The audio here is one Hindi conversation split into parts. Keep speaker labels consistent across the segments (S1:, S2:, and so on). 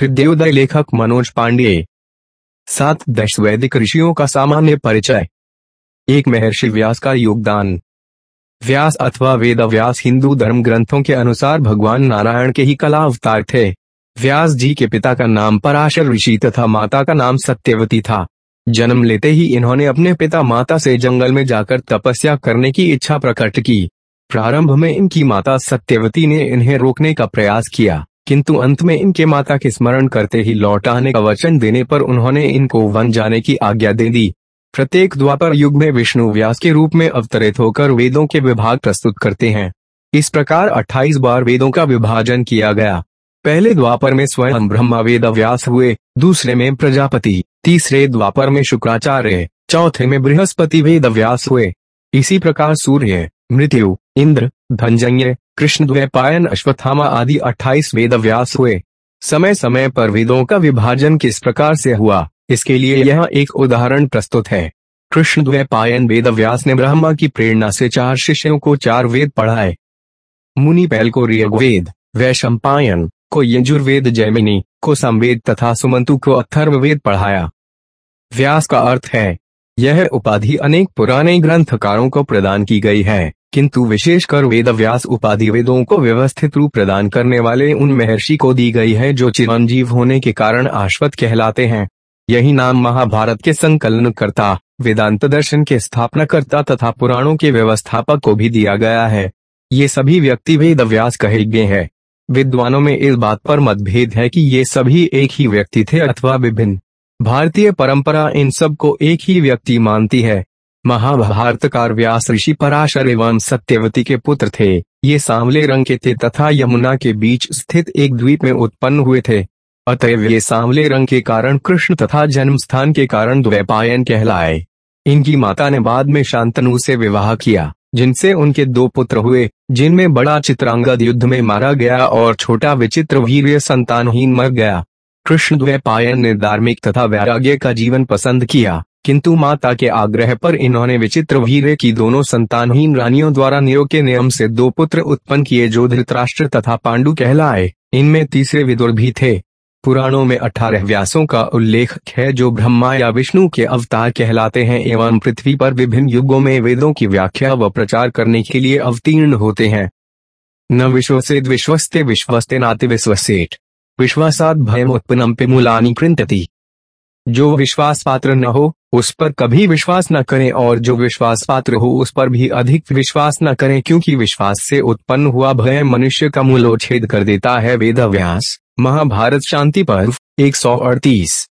S1: हृदयोदय लेखक मनोज पांडे। सात दश वैदिक ऋषियों का सामान्य परिचय। एक महर्षि व्यास का योगदान। व्यास अथवा वेद व्यास हिंदू धर्म ग्रंथों के अनुसार भगवान नारायण के ही कला अवतार थे। व्यास जी के पिता का नाम पराशर ऋषि तथा माता का नाम सत्यवती था। जन्म लेते ही इन्होंने अपने पिता माता से जंगल में जाकर तपस्या करने की इच्छा प्रकट की। प्रारंभ में इनकी माता सत्यवती ने इन्हें रोकने का प्रयास किया। किंतु अंत में इनके माता के स्मरण करते ही लौट आने का वचन देने पर उन्होंने इनको वन जाने की आज्ञा दे दी। प्रत्येक द्वापर युग में विष्णु व्यास के रूप में अवतरित होकर वेदों के विभाग प्रस्तुत करते हैं। इस प्रकार 28 बार वेदों का विभाजन किया गया। पहले द्वापर में स्वयं ब्रह्मा वेद व्यास हुए, दूसरे में प्रजापति, तीसरे द्वापर में शुक्राचार्य, चौथे में बृहस्पति वेद व्यास हुए। इसी प्रकार सूर्य, मृत्यु, इंद्र, धनजन्य, कृष्ण द्वैपायन, अश्वत्थामा आदि 28 वेद व्यास हुए। समय समय पर वेदों का विभाजन किस प्रकार से हुआ? इसके लिए यह एक उदाहरण प्रस्तुत है। कृष्ण द्वैपायन वेद व्यास ने ब्रह्मा की प्रेरणा से चार शिष्यों को चार वेद पढ़ाए। मुनि पैल को ऋग्वेद वैशंपायन, को यजुर्वेद जैमिनी, को संवेद तथा सुमंतु को अथर्ववेद पढ़ाया। व्यास का अर्थ है यह उपाधि अनेक पुराने ग्रंथकारों को प्रदान की गई है, किंतु विशेषकर वेद व्यास उपाधि वेदों को व्यवस्थित रूप प्रदान करने वाले उन महर्षि को दी गई है जो चिरंजीव होने के कारण आश्वत कहलाते हैं। यही नाम महाभारत के संकलन करता वेदांत दर्शन के स्थापना करता तथा पुराणों के व्यवस्थापक को भी दिया गया है। ये सभी व्यक्ति वेद व्यास कहे गए हैं। विद्वानों में इस बात पर मतभेद है कि ये सभी एक ही व्यक्ति थे अथवा विभिन्न। भारतीय परंपरा इन सबको एक ही व्यक्ति मानती है। महाभारतकार व्यास ऋषि पराशर एवं सत्यवती के पुत्र थे। ये सांवले रंग के थे तथा यमुना के बीच स्थित एक द्वीप में उत्पन्न हुए थे। अतएव ये सांवले रंग के कारण कृष्ण तथा जन्म स्थान के कारण द्वैपायन कहलाए। इनकी माता ने बाद में शांतनु से विवाह किया, जिनसे उनके दो पुत्र हुए, जिनमें बड़ा चित्रांगद युद्ध में मारा गया और छोटा विचित्र वीर संतानहीन मर गया। कृष्ण द्वैपायन ने धार्मिक तथा वैराग्य का जीवन पसंद किया, किंतु माता के आग्रह पर इन्होंने विचित्र वीर की दोनों संतानहीन रानियों द्वारा नियो के नियम से दो पुत्र उत्पन्न किए जो धृतराष्ट्र तथा पांडु कहलाए, इनमें तीसरे विदुर भी थे। पुराणों में अठारह व्यासों का उल्लेख है जो ब्रह्मा या विष्णु के अवतार कहलाते हैं एवं पृथ्वी पर विभिन्न युगों में वेदों की व्याख्या व प्रचार करने के लिए अवतीर्ण होते हैं। न विश्वसे विश्वस्ते विश्वस्ते नाते विश्वसेठ। विश्वासात भयम उत्पन्नम पे मूलानी कृंतति जो विश्वास पात्र न हो, उस पर कभी विश्वास न करें, और जो विश्वास पात्र हो, उस पर भी अधिक विश्वास न करें, क्योंकि विश्वास से उत्पन्न हुआ भय मनुष्य का मूलोच्छेद कर देता है, वेद व्यास, महाभारत शांति पर्व, एक सौ अड़तीस।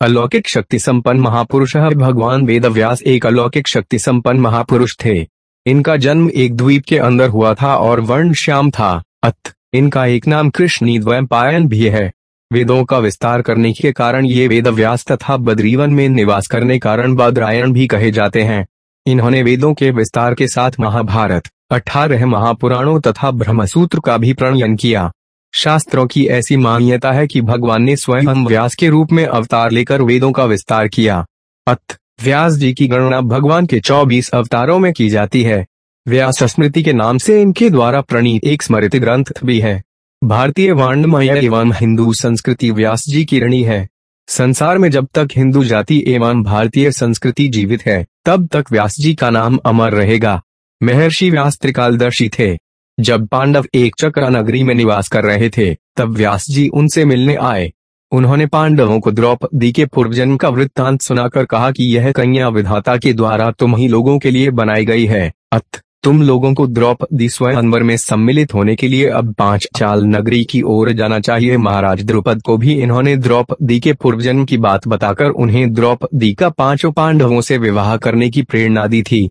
S1: अलौकिक शक्ति संपन्न महापुरुष भगवान वेद व्यास एक अलौकिक शक्ति संपन्न महापुरुष थे। इनका जन्म एक द्वीप के अंदर हुआ था, और वर्ण श्याम था अत इनका एक नाम कृष्णी द्वैपायन भी है। वेदों का विस्तार करने के कारण ये वेद व्यास तथा बद्रीवन में निवास करने कारण बद्रायण भी कहे जाते हैं। इन्होंने वेदों के विस्तार के साथ महाभारत, अठारह महापुराणों तथा ब्रह्मसूत्र का भी प्रणयन किया। शास्त्रों की ऐसी मान्यता है कि भगवान ने स्वयं व्यास के रूप में अवतार लेकर वेदों का विस्तार किया। अत व्यास जी की गणना भगवान के 24 अवतारों में की जाती है। व्यास स्मृति के नाम से इनके द्वारा प्रणीत एक स्मृति ग्रंथ भी है। भारतीय वाणमय एवं हिंदू संस्कृति व्यास जी की रणी है। संसार में जब तक हिंदू जाति एवं भारतीय संस्कृति जीवित है, तब तक व्यास जी का नाम अमर रहेगा। महर्षि व्यास त्रिकालदर्शी थे। जब पांडव एक चक्र नगरी में निवास कर रहे थे, तब व्यास जी उनसे मिलने आए। उन्होंने पांडवों को द्रौपदी के पूर्वजन्म का वृत्तांत सुनाकर कहा कि यह कन्या विधाता के द्वारा तुम ही लोगों के लिए बनाई गई है। अत तुम लोगों को द्रौपदी स्वयंवर में सम्मिलित होने के लिए अब पाँच चाल नगरी की ओर जाना चाहिए। महाराज द्रुपद को भी इन्होंने द्रौपदी के पूर्व जन्म की बात बताकर उन्हें द्रौपदी का पाँचों पांडवों से विवाह करने की प्रेरणा दी थी।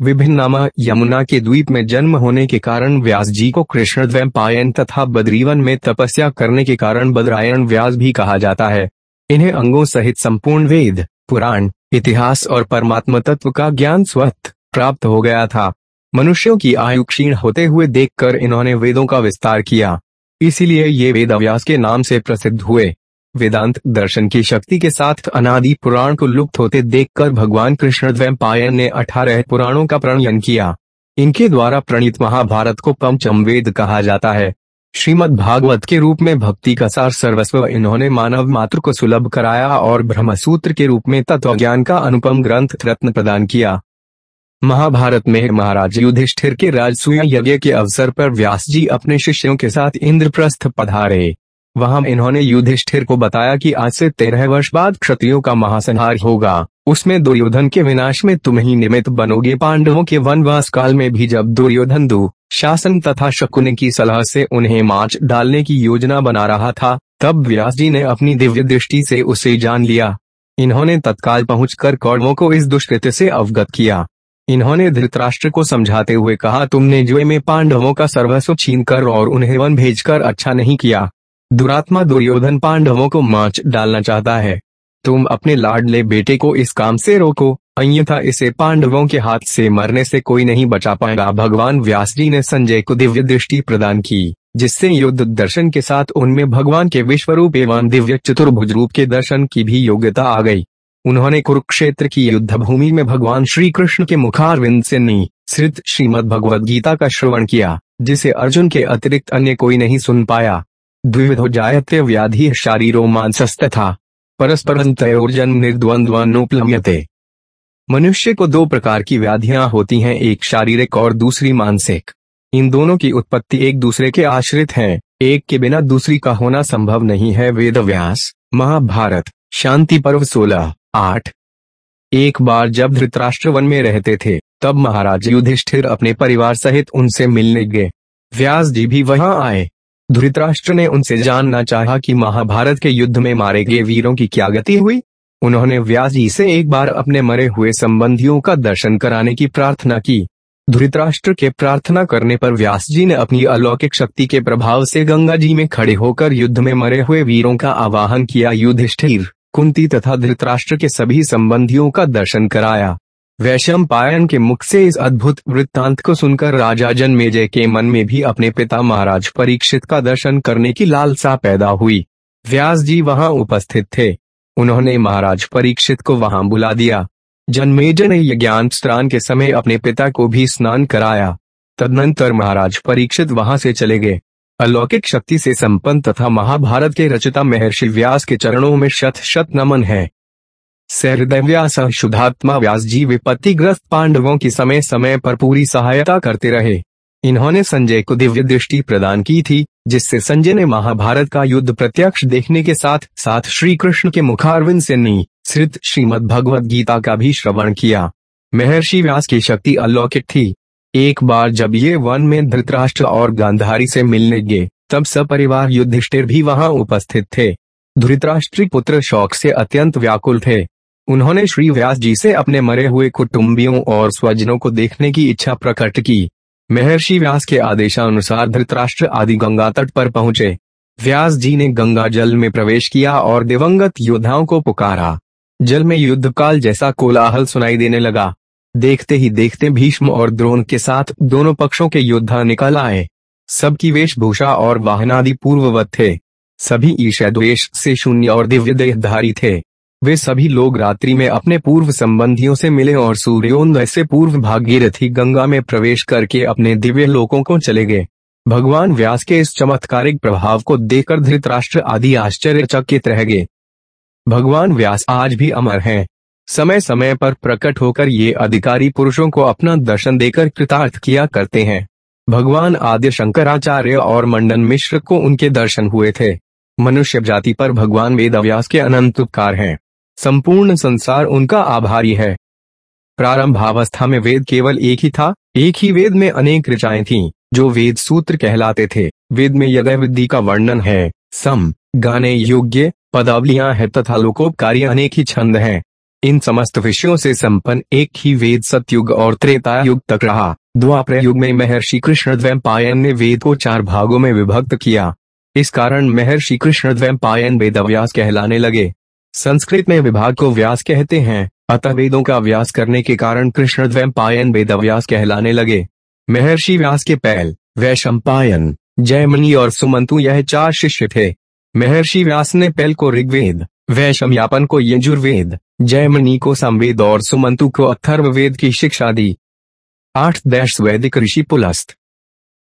S1: विभिन्न नामा यमुना के द्वीप में जन्म होने के कारण व्यास जी को कृष्ण द्वैपायन तथा बद्रीवन में तपस्या करने के कारण बद्रायण व्यास भी कहा जाता है। इन्हें अंगों सहित संपूर्ण वेद, पुराण, इतिहास और परमात्मा तत्व का ज्ञान स्वत प्राप्त हो गया था। मनुष्यों की आयु क्षीण होते हुए देखकर इन्होंने वेदों का विस्तार किया। इसीलिए ये वेद व्यास के नाम से प्रसिद्ध हुए। वेदांत दर्शन की शक्ति के साथ अनादि पुराण को लुप्त होते देखकर भगवान कृष्ण द्वैपायन ने अठारह पुराणों का प्रणयन किया। इनके द्वारा प्रणीत महाभारत को पंचम वेद कहा जाता है। श्रीमद् भागवत के रूप में भक्ति का सार सर्वस्व इन्होंने मानव मात्र को सुलभ कराया और ब्रह्मसूत्र के रूप में तत्व ज्ञान का अनुपम ग्रंथ रत्न प्रदान किया। महाभारत में महाराज युधिष्ठिर के राजसूय यज्ञ के अवसर पर व्यास जी अपने शिष्यों के साथ इंद्रप्रस्थ पधारे। वहाँ इन्होंने युधिष्ठिर को बताया कि आज से तेरह वर्ष बाद क्षत्रियों का महासंहार होगा। उसमें दुर्योधन के विनाश में तुम ही निमित्त बनोगे। पांडवों के वनवास काल में भी जब दुर्योधन दु शासन तथा शकुन की सलाह से उन्हें मार्च डालने की योजना बना रहा था, तब व्यास जी ने अपनी दिव्य दृष्टि से उसे जान लिया। इन्होंने तत्काल पहुंचकर कौरवों को इस दुष्कृत्य से अवगत किया। इन्होंने धृतराष्ट्र को समझाते हुए कहा, तुमने जुए में पांडवों का सर्वस्व छीन कर और उन्हें वन भेजकर अच्छा नहीं किया। दुरात्मा दुर्योधन पांडवों को माच डालना चाहता है। तुम अपने लाडले बेटे को इस काम से रोको, अन्यथा इसे पांडवों के हाथ से मरने से कोई नहीं बचा पाएगा। भगवान व्यास जी ने संजय को दिव्य दृष्टि प्रदान की, जिससे युद्ध दर्शन के साथ उनमें भगवान के विश्वरूप एवं दिव्य चतुर्भुज रूप के दर्शन की भी योग्यता आ गई। उन्होंने कुरुक्षेत्र की युद्ध भूमि में भगवान श्री कृष्ण के मुखारविंद से नी, श्रित श्रीमद भगवद गीता का श्रवण किया, जिसे अर्जुन के अतिरिक्त अन्य कोई नहीं सुन पाया। द्विविधो जायते व्याधि शारीरो मानसस्त था। परस्पर तयोर्जन निर्द्वंद्वानुपलम्यते मनुष्य को दो प्रकार की व्याधियाँ होती हैं, एक शारीरिक और दूसरी मानसिक। इन दोनों की उत्पत्ति एक दूसरे के आश्रित है, एक के बिना दूसरी का होना संभव नहीं है। वेद व्यास महाभारत, शांति पर्व सोलह। आठ। एक बार जब धृतराष्ट्र वन में रहते थे, तब महाराज युधिष्ठिर अपने परिवार सहित उनसे मिलने गए। व्यास जी भी वहाँ आए। धृतराष्ट्र ने उनसे जानना चाहा कि महाभारत के युद्ध में मारे गए वीरों की क्या गति हुई। उन्होंने व्यास जी से एक बार अपने मरे हुए संबंधियों का दर्शन कराने की प्रार्थना की। धृतराष्ट्र के प्रार्थना करने पर व्यास जी ने अपनी अलौकिक शक्ति के प्रभाव से गंगा जी में खड़े होकर युद्ध में मरे हुए वीरों का आवाहन किया युधिष्ठिर। कुंती तथा धृतराष्ट्र के सभी संबंधियों का दर्शन कराया। वैशम पायन के मुख से इस अद्भुत वृत्तांत को सुनकर राजा जन्मेजय के मन में भी अपने पिता महाराज परीक्षित का दर्शन करने की लालसा पैदा हुई। व्यास जी वहाँ उपस्थित थे। उन्होंने महाराज परीक्षित को वहाँ बुला दिया। जन्मेजय ने यज्ञान स्नान के समय अपने पिता को भी स्नान कराया। तदनंतर महाराज परीक्षित वहाँ से चले गए। अलौकिक शक्ति से संपन्न तथा महाभारत के रचिता महर्षि व्यास के चरणों में शत शत नमन है। सहृदय शुद्धात्मा व्यास जी विपत्तिग्रस्त पांडवों की समय समय पर पूरी सहायता करते रहे। इन्होंने संजय को दिव्य दृष्टि प्रदान की थी, जिससे संजय ने महाभारत का युद्ध प्रत्यक्ष देखने के साथ साथ श्री कृष्ण के मुखारविंद से श्रित श्रीमद भगवद गीता का भी श्रवण किया। महर्षि व्यास की शक्ति अलौकिक थी। एक बार जब ये वन में धृतराष्ट्र और गांधारी से मिलने गए, तब सपरिवार युधिष्ठिर भी वहाँ उपस्थित थे। धृतराष्ट्री पुत्र शौक से अत्यंत व्याकुल थे। उन्होंने श्री व्यास जी से अपने मरे हुए कुटुंबियों और स्वजनों को देखने की इच्छा प्रकट की। महर्षि व्यास के आदेशानुसार धृतराष्ट्र आदि गंगा तट पर पहुँचे। व्यास जी ने गंगा जल में प्रवेश किया और दिवंगत योद्धाओं को पुकारा। जल में युद्धकाल जैसा कोलाहल सुनाई देने लगा। देखते ही देखते भीष्म और द्रोण के साथ दोनों पक्षों के योद्धा निकल आए। सबकी वेशभूषा और वाहनादि पूर्ववत थे। सभी ईशा द्वेश से शून्य और दिव्य देहधारी थे। वे सभी लोग रात्रि में अपने पूर्व संबंधियों से मिले और सूर्योदय से पूर्व भागीरथी गंगा में प्रवेश करके अपने दिव्य लोकों को चले गए। भगवान व्यास के इस चमत्कारिक प्रभाव को देखकर धृतराष्ट्र आदि आश्चर्यचकित रह गए। भगवान व्यास आज भी अमर हैं। समय समय पर प्रकट होकर ये अधिकारी पुरुषों को अपना दर्शन देकर कृतार्थ किया करते हैं। भगवान आद्य शंकराचार्य और मंडन मिश्र को उनके दर्शन हुए थे। मनुष्य जाति पर भगवान वेद वेदव्यास के अनंत उपकार हैं। संपूर्ण संसार उनका आभारी है। प्रारंभावस्था में वेद केवल एक ही था एक ही वेद में अनेक ऋचाएँ थीं, जो वेद सूत्र कहलाते थे। वेद में यज्ञ विधि का वर्णन है। सम गाने योग्य पदावलियाँ है तथा लोकोपकारी अनेक ही छंद हैं। इन समस्त विषयों से संपन्न एक ही वेद सतयुग और त्रेता युग तक रहा। द्वापर युग में महर्षि कृष्ण द्वैपायन ने वेद को चार भागों में विभक्त किया। इस कारण महर्षि कृष्ण द्वैपायन वेदव्यास कहलाने लगे। संस्कृत में विभाग को व्यास कहते हैं, अतः वेदों का व्यास करने के कारण कृष्ण द्वैपायन वेदव्यास कहलाने लगे। महर्षि व्यास के पैल, वैशंपायन जयमनी और सुमंतु यह चार शिष्य थे। महर्षि व्यास ने पैल को ऋग्वेद वैशमयापन को यजुर्वेद जयमणि को संवेद और सुमंतु को अथर्ववेद की शिक्षा दी। आठ दैश वैदिक ऋषि पुलस्त।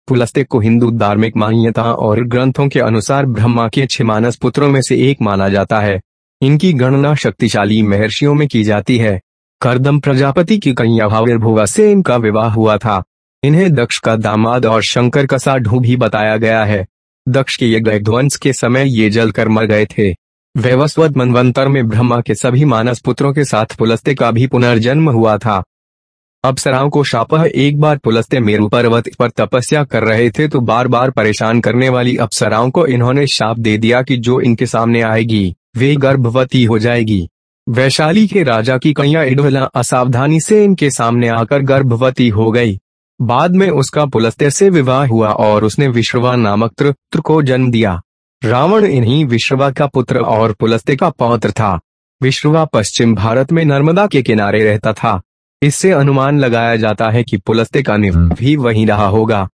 S1: पुलस्त्य को हिंदू धार्मिक मान्यता और ग्रंथों के अनुसार ब्रह्मा के छह मानस पुत्रों में से एक माना जाता है। इनकी गणना शक्तिशाली महर्षियों में की जाती है। करदम प्रजापति की कन्या भाविर्भुवा से इनका विवाह हुआ था। इन्हें दक्ष का दामाद और शंकर का साढ़ू भी बताया गया है। दक्ष के यज्ञ ध्वंस के समय ये जलकर मर गए थे। वैवस्वत मनवंतर में ब्रह्मा के सभी मानस पुत्रों के साथ पुलस्ते का भी पुनर्जन्म हुआ था। अप्सराओं को शापह एक बार पुलस्ते मेरु पर्वत पर तपस्या कर रहे थे तो बार बार परेशान करने वाली अप्सराओं को इन्होंने शाप दे दिया कि जो इनके सामने आएगी, वे गर्भवती हो जाएगी। वैशाली के राजा की कन्या इडवला असावधानी से इनके सामने आकर गर्भवती हो गई। बाद में उसका पुलस्ते से विवाह हुआ और उसने विश्ववा नामक त्र को जन्म दिया। रावण इन्हीं विश्रवा का पुत्र और पुलस्ते का पौत्र था। विश्रवा पश्चिम भारत में नर्मदा के किनारे रहता था। इससे अनुमान लगाया जाता है कि पुलस्ते का निव भी वहीं रहा होगा।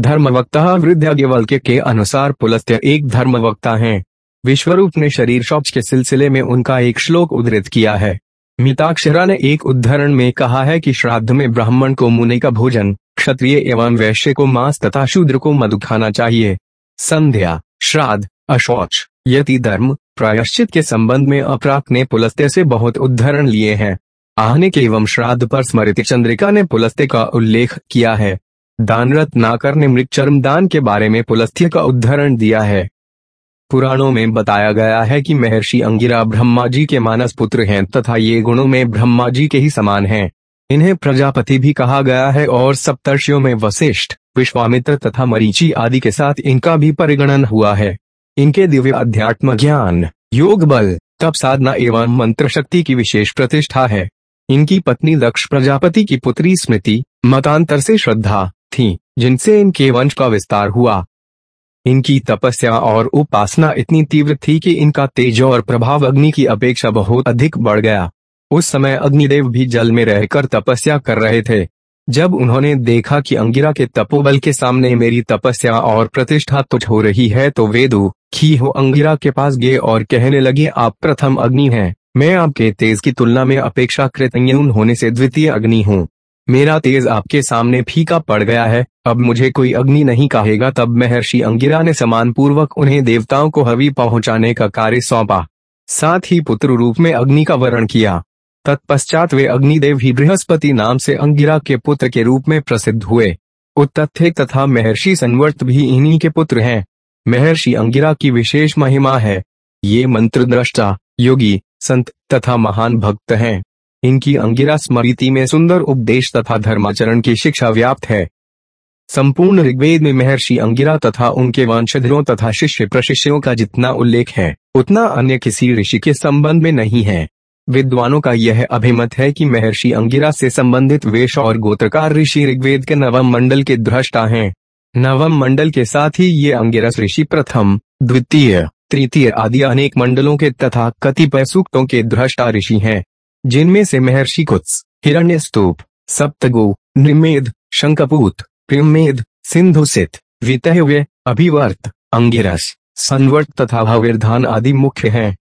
S1: धर्मवक्ता वृद्ध के, के अनुसार पुलस्त्य एक धर्मवक्ता हैं। विश्वरूप ने शरीर शौच के सिलसिले में उनका एक श्लोक उद्धृत किया है। मिताक्षरा ने एक उद्धरण में कहा है कि श्राद्ध में ब्राह्मण को मुनि का भोजन क्षत्रिय एवं वैश्य को मांस तथा शूद्र को मधु खाना चाहिए। संध्या श्राद्ध, अशौच, यति धर्म, प्रायश्चित के संबंध में अपराक ने पुलस्ते से बहुत उद्धरण लिए हैं। आहने के एवं श्राद्ध पर स्मृति चंद्रिका ने पुलस्ते का उल्लेख किया है। दानरत नाकर ने मृत चर्म दान के बारे में पुलस्थ्य का उद्धरण दिया है। पुराणों में बताया गया है कि महर्षि अंगिरा ब्रह्मा जी के मानस पुत्र हैं तथा ये गुणों में ब्रह्मा जी के ही समान हैं। इन्हें प्रजापति भी कहा गया है और सप्तर्षियों में वशिष्ठ, विश्वामित्र तथा मरीचि आदि के साथ इनका भी परिगणन हुआ है। इनके दिव्य अध्यात्म ज्ञान, योग बल, तप साधना एवं मंत्र शक्ति की विशेष प्रतिष्ठा है। इनकी पत्नी दक्ष प्रजापति की पुत्री स्मृति, मतांतर से श्रद्धा, थी, जिनसे इनके वंश का विस्तार हुआ। इनकी तपस्या और उपासना इतनी तीव्र थी कि इनका तेज और प्रभाव अग्नि की अपेक्षा बहुत अधिक बढ़ गया। उस समय अग्निदेव भी जल में रहकर तपस्या कर रहे थे। जब उन्होंने देखा कि अंगिरा के तपोबल के सामने मेरी तपस्या और प्रतिष्ठा तुझ हो रही है तो वे खी हो अंगिरा के पास गए और कहने लगे, आप प्रथम अग्नि हैं। मैं आपके तेज की तुलना में अपेक्षाकृत होने से द्वितीय अग्नि हूँ। मेरा तेज आपके सामने फीका पड़ गया है। अब मुझे कोई अग्नि नहीं कहेगा। तब महर्षि अंगिरा ने समान पूर्वक उन्हें देवताओं को हवी पहुँचाने का कार्य सौंपा। साथ ही पुत्र रूप में अग्नि का वर्ण किया। तत्पश्चात वे अग्निदेव ही बृहस्पति नाम से अंगिरा के पुत्र के रूप में प्रसिद्ध हुए। उत्तथे तथा महर्षि संवर्त भी इन्हीं के पुत्र हैं। महर्षि अंगिरा की विशेष महिमा है। ये मंत्र दृष्टा योगी, संत तथा महान भक्त हैं। इनकी अंगिरा स्मृति में सुंदर उपदेश तथा धर्माचरण की शिक्षा व्याप्त है। संपूर्ण ऋग्वेद में महर्षि अंगिरा तथा उनके वंशधरों तथा शिष्य प्रशिष्यों का जितना उल्लेख है, उतना अन्य किसी ऋषि के संबंध में नहीं है। विद्वानों का यह अभिमत है कि महर्षि अंगिरा से संबंधित वेश और गोत्रकार ऋषि ऋग्वेद के नवम मंडल के दृष्टा हैं। नवम मंडल के साथ ही ये अंगिरस ऋषि प्रथम, द्वितीय, तृतीय आदि अनेक मंडलों के तथा कतिपय सूक्तों के दृष्टा ऋषि हैं, जिनमें से महर्षि कुत्स हिरण्य स्तूप सप्तगो, निमेद शंकपूत प्रेमेद सिंधुसित वितव्य अभिवर्त, अंगिरस संवर्त तथा भविर्धान आदि मुख्य हैं।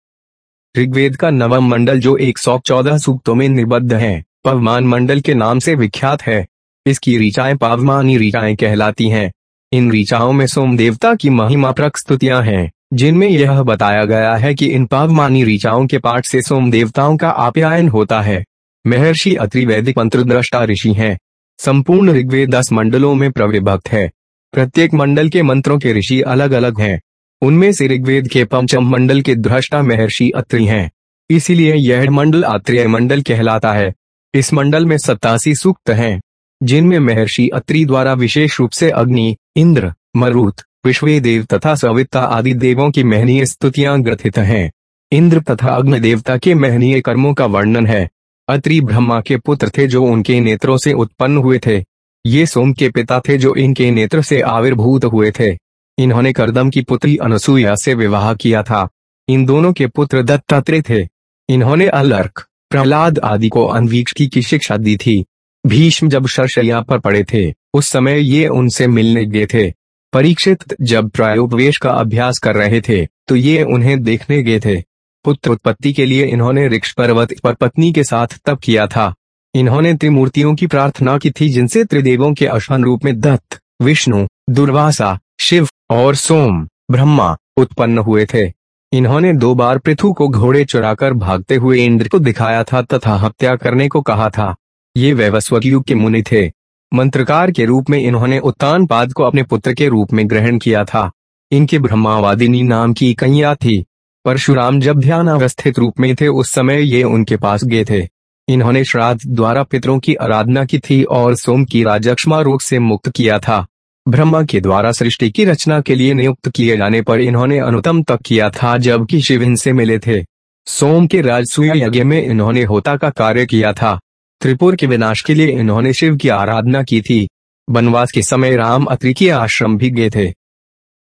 S1: ऋग्वेद का नवम मंडल जो 114 सूक्तों में निबद्ध है, पवमान मंडल के नाम से विख्यात है। इसकी ऋचाएँ पावमानी ऋचाएँ कहलाती हैं। इन ऋचाओं में सोम देवता की महिमा प्रस्तुतियाँ हैं, जिनमें यह बताया गया है कि इन पावमानी ऋचाओं के पाठ से सोम देवताओं का आप्यायन होता है। महर्षि अत्रिवैदिक मंत्र दृष्टा ऋषि हैं। संपूर्ण ऋग्वेद दस मंडलों में प्रविभक्त है। प्रत्येक मंडल के मंत्रों के ऋषि अलग अलग हैं। उनमें से ऋग्वेद के पंचम मंडल के दृष्टा महर्षि अत्रि हैं। इसीलिए यह मंडल आत्रेय मंडल कहलाता है। इस मंडल में सत्तासी सूक्त हैं, जिनमें महर्षि अत्रि द्वारा विशेष रूप से अग्नि, इंद्र, मरुत, विश्वेदेव तथा सविता आदि देवों की महनीय स्तुतियाँ ग्रथित हैं। इंद्र तथा अग्नि देवता के महनीय कर्मों का वर्णन है। अत्रि ब्रह्मा के पुत्र थे जो उनके नेत्रों से उत्पन्न हुए थे। ये सोम के पिता थे जो इनके नेत्र से आविर्भूत हुए थे। इन्होंने करदम की पुत्री अनुसुईया से विवाह किया था। इन दोनों के पुत्र दत्तात्रेय थे। इन्होंने अलर्क, प्रहलाद आदि को अनवीक्षी की शिक्षा दी थी। भीष्म जब शरशैया पर पड़े थे, उस समय ये उनसे मिलने गए थे। परीक्षित जब प्रायोपवेश का अभ्यास कर रहे थे तो ये उन्हें देखने गए थे। पुत्र उत्पत्ति के लिए इन्होंने रिक्ष पर्वत पर पत्नी के साथ तप किया था। इन्होंने त्रिमूर्तियों की प्रार्थना की थी, जिनसे त्रिदेवों के अश्वन रूप में दत्त, विष्णु, दुर्वासा, शिव और सोम, ब्रह्मा उत्पन्न हुए थे। इन्होंने दो बार पृथु को घोड़े चुराकर भागते हुए इंद्र को दिखाया था तथा हत्या करने को कहा था। ये वैवस्वत युग के मुनि थे। मंत्रकार के रूप में इन्होंने उत्तान पाद को अपने पुत्र के रूप में ग्रहण किया था। इनके ब्रह्मावादिनी नाम की कन्या थी। परशुराम जब ध्यान अवस्थित रूप में थे, उस समय ये उनके पास गए थे। इन्होंने श्राद्ध द्वारा पितरों की आराधना की थी और सोम की राजक्षमा रोग से मुक्त किया था। ब्रह्मा के द्वारा सृष्टि की रचना के लिए नियुक्त किए जाने पर इन्होंने अनुतम तक किया था जबकि शिव इनसे मिले थे। सोम के राजसूय यज्ञ में इन्होंने होता का कार्य किया था। त्रिपुर के विनाश के लिए इन्होंने शिव की आराधना की थी। वनवास के समय राम अत्रि के आश्रम भी गए थे।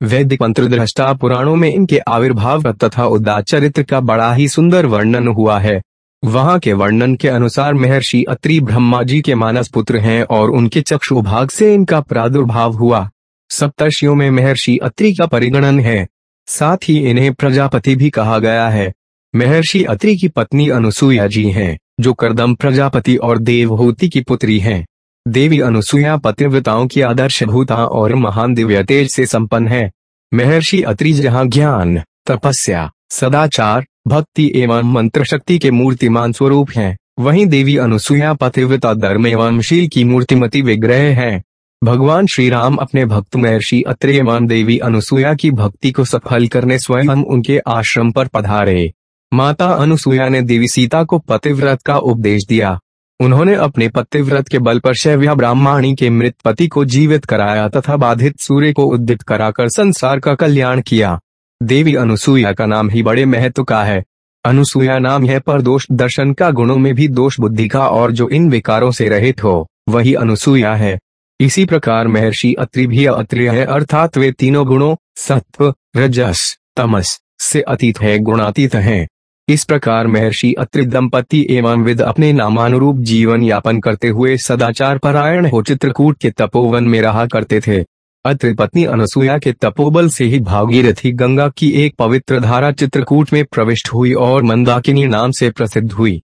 S1: वैदिक मंत्र दृष्टा पुराणों में इनके आविर्भाव तथा उदात चरित्र का बड़ा ही सुंदर वर्णन हुआ है। वहाँ के वर्णन के अनुसार महर्षि अत्रि ब्रह्मा जी के मानस पुत्र हैं और उनके चक्षु भाग से इनका प्रादुर्भाव हुआ। सप्तर्षियों में महर्षि अत्रि का परिगणन है। साथ ही इन्हें प्रजापति भी कहा गया है। महर्षि अत्रि की पत्नी अनुसुईया जी हैं, जो करदम प्रजापति और देवहूति की पुत्री हैं। देवी अनुसुईया पतिव्रताओं की आदर्श भूता और महान दिव्य तेज से संपन्न है। महर्षि अत्रि जहाँ ज्ञान तपस्या सदाचार भक्ति एवं मंत्र शक्ति के मूर्तिमान स्वरूप हैं, वहीं देवी अनुसुईया पतिव्रता धर्म एवं शील की मूर्तिमती विग्रह हैं। भगवान श्री राम अपने भक्त महर्षि अत्रि एवं देवी अनुसुईया की भक्ति को सफल करने स्वयं उनके आश्रम पर पधारे। माता अनुसुईया ने देवी सीता को पतिव्रत का उपदेश दिया। उन्होंने अपने पतिव्रत के बल पर शैव्या ब्राह्मणी के मृत पति को जीवित कराया तथा बाधित सूर्य को उद्दित कराकर संसार का कल्याण किया। देवी अनुसुईया का नाम ही बड़े महत्व का है। अनुसुईया नाम है पर दोष दर्शन का गुणों में भी दोष बुद्धि का और जो इन विकारों से रहित हो, वही अनुसुईया है। इसी प्रकार महर्षि अत्रि भी अत्रिय है अर्थात वे तीनों गुणों, सत्व, रजस, तमस से अतीत है, गुणातीत हैं। इस प्रकार महर्षि अत्रि दंपति एवं विद अपने नामानुरूप जीवन यापन करते हुए सदाचार परायण हो चित्रकूट के तपोवन में रहा करते थे। अत्रि पत्नी अनसुया के तपोबल से ही भागीरथी गंगा की एक पवित्र धारा चित्रकूट में प्रविष्ट हुई और मंदाकिनी नाम से प्रसिद्ध हुई।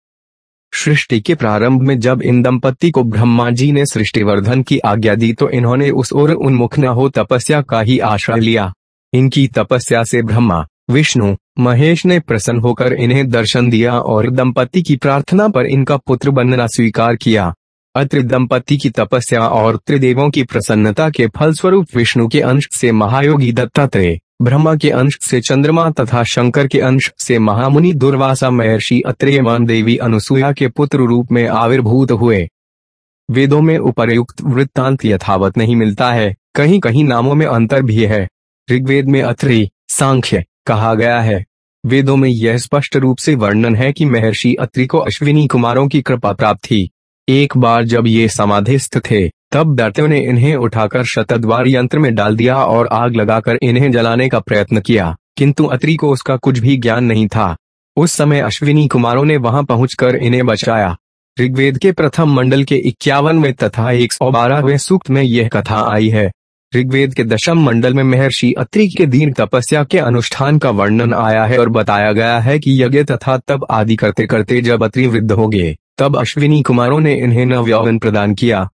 S1: सृष्टि के प्रारंभ में जब इन दंपत्ति को ब्रह्मा जी ने सृष्टिवर्धन की आज्ञा दी तो इन्होंने उस ओर उन्मुख न हो तपस्या का ही आश्रय लिया। इनकी तपस्या से ब्रह्मा, विष्णु, महेश ने प्रसन्न होकर इन्हें दर्शन दिया और दंपति की प्रार्थना पर इनका पुत्र बनना स्वीकार किया। अत्र दंपति की तपस्या और त्रिदेवों की प्रसन्नता के फलस्वरूप विष्णु के अंश से महायोगी दत्तात्रेय, ब्रह्मा के अंश से चंद्रमा तथा शंकर के अंश से महामुनि दुर्वासा महर्षि अत्रेयमान देवी अनुसुया के पुत्र रूप में आविर्भूत हुए। वेदों में उपरयुक्त वृत्तांत यथावत नहीं मिलता है, कहीं कहीं नामों में अंतर भी है। ऋग्वेद में अत्रि, सांख्य, कहा गया है। वेदों में यह स्पष्ट रूप से वर्णन है कि महर्षि अत्रि को अश्विनी कुमारों की कृपा प्राप्त थी। एक बार जब ये समाधिस्थ थे, तब दैत्यों ने इन्हें उठाकर शतद्वार यंत्र में डाल दिया और आग लगाकर इन्हें जलाने का प्रयत्न किया, किंतु अत्रि को उसका कुछ भी ज्ञान नहीं था। उस समय अश्विनी कुमारों ने वहाँ पहुंचकर इन्हें बचाया। ऋग्वेद के प्रथम मंडल के इक्यावनवे तथा एक सौ सूक्त में यह कथा आई है। ऋग्वेद के दशम मंडल में महर्षि अत्रि के दीन तपस्या के अनुष्ठान का वर्णन आया है और बताया गया है कि यज्ञ तथा तब आदि करते करते जब अत्रि वृद्ध हो गए तब अश्विनी कुमारों ने इन्हें नव प्रदान किया।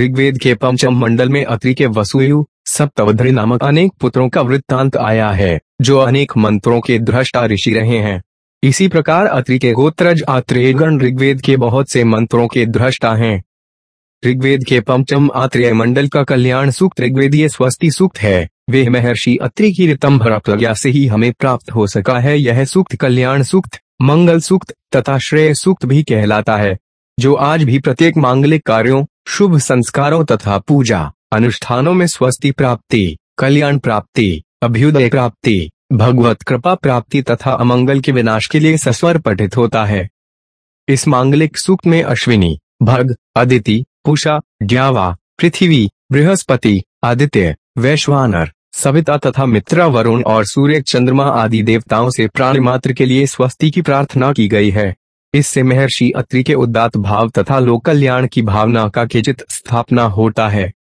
S1: ऋग्वेद के पंचम मंडल में अत्रि के वसुयु सप्तवध्री नामक अनेक पुत्रों का वृत्तांत आया है, जो अनेक मंत्रों के दृष्टा ऋषि रहे हैं। इसी प्रकार अत्रि के गोत्रज आत्रेयगण ऋग्वेद के बहुत से मंत्रों के दृष्टा हैं। ऋग्वेद के पंचम आत्रेय मंडल का कल्याण सूक्त ऋग्वेदीय स्वस्ति सूक्त है। वे महर्षि अत्रि की रितंभरा प्रज्ञा से ही हमें प्राप्त हो सका है, यह सूक्त कल्याण सूक्त मंगल सूक्त तथा श्रेय सूक्त भी कहलाता है, जो आज भी प्रत्येक मांगलिक कार्यों, शुभ संस्कारों तथा पूजा, अनुष्ठानों में स्वस्ति प्राप्ति, कल्याण प्राप्ति, अभ्युदय प्राप्ति, भगवत कृपा प्राप्ति तथा अमंगल के विनाश के लिए सस्वर पठित होता है। इस मांगलिक सूक्त में अश्विनी, भग, अदिति पुषा ज्ञावा पृथ्वी, बृहस्पति, आदित्य, वैश्वानर सविता तथा मित्रा वरुण और सूर्य चंद्रमा आदि देवताओं से प्राण मात्र के लिए स्वस्ति की प्रार्थना की गई है। इससे महर्षि अत्रि के उदात भाव तथा लोक कल्याण की भावना का खिचित स्थापना होता है।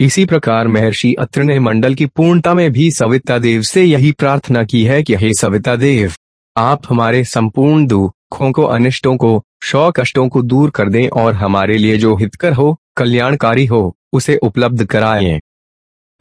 S1: इसी प्रकार महर्षि अत्र ने मंडल की पूर्णता में भी सविता देव से यही प्रार्थना की है कि हे सविता देव, आप हमारे संपूर्ण दुखों को, अनिष्टों को शौ कष्टों को दूर कर दें और हमारे लिए जो हितकर हो, कल्याणकारी हो, उसे उपलब्ध कराएँ।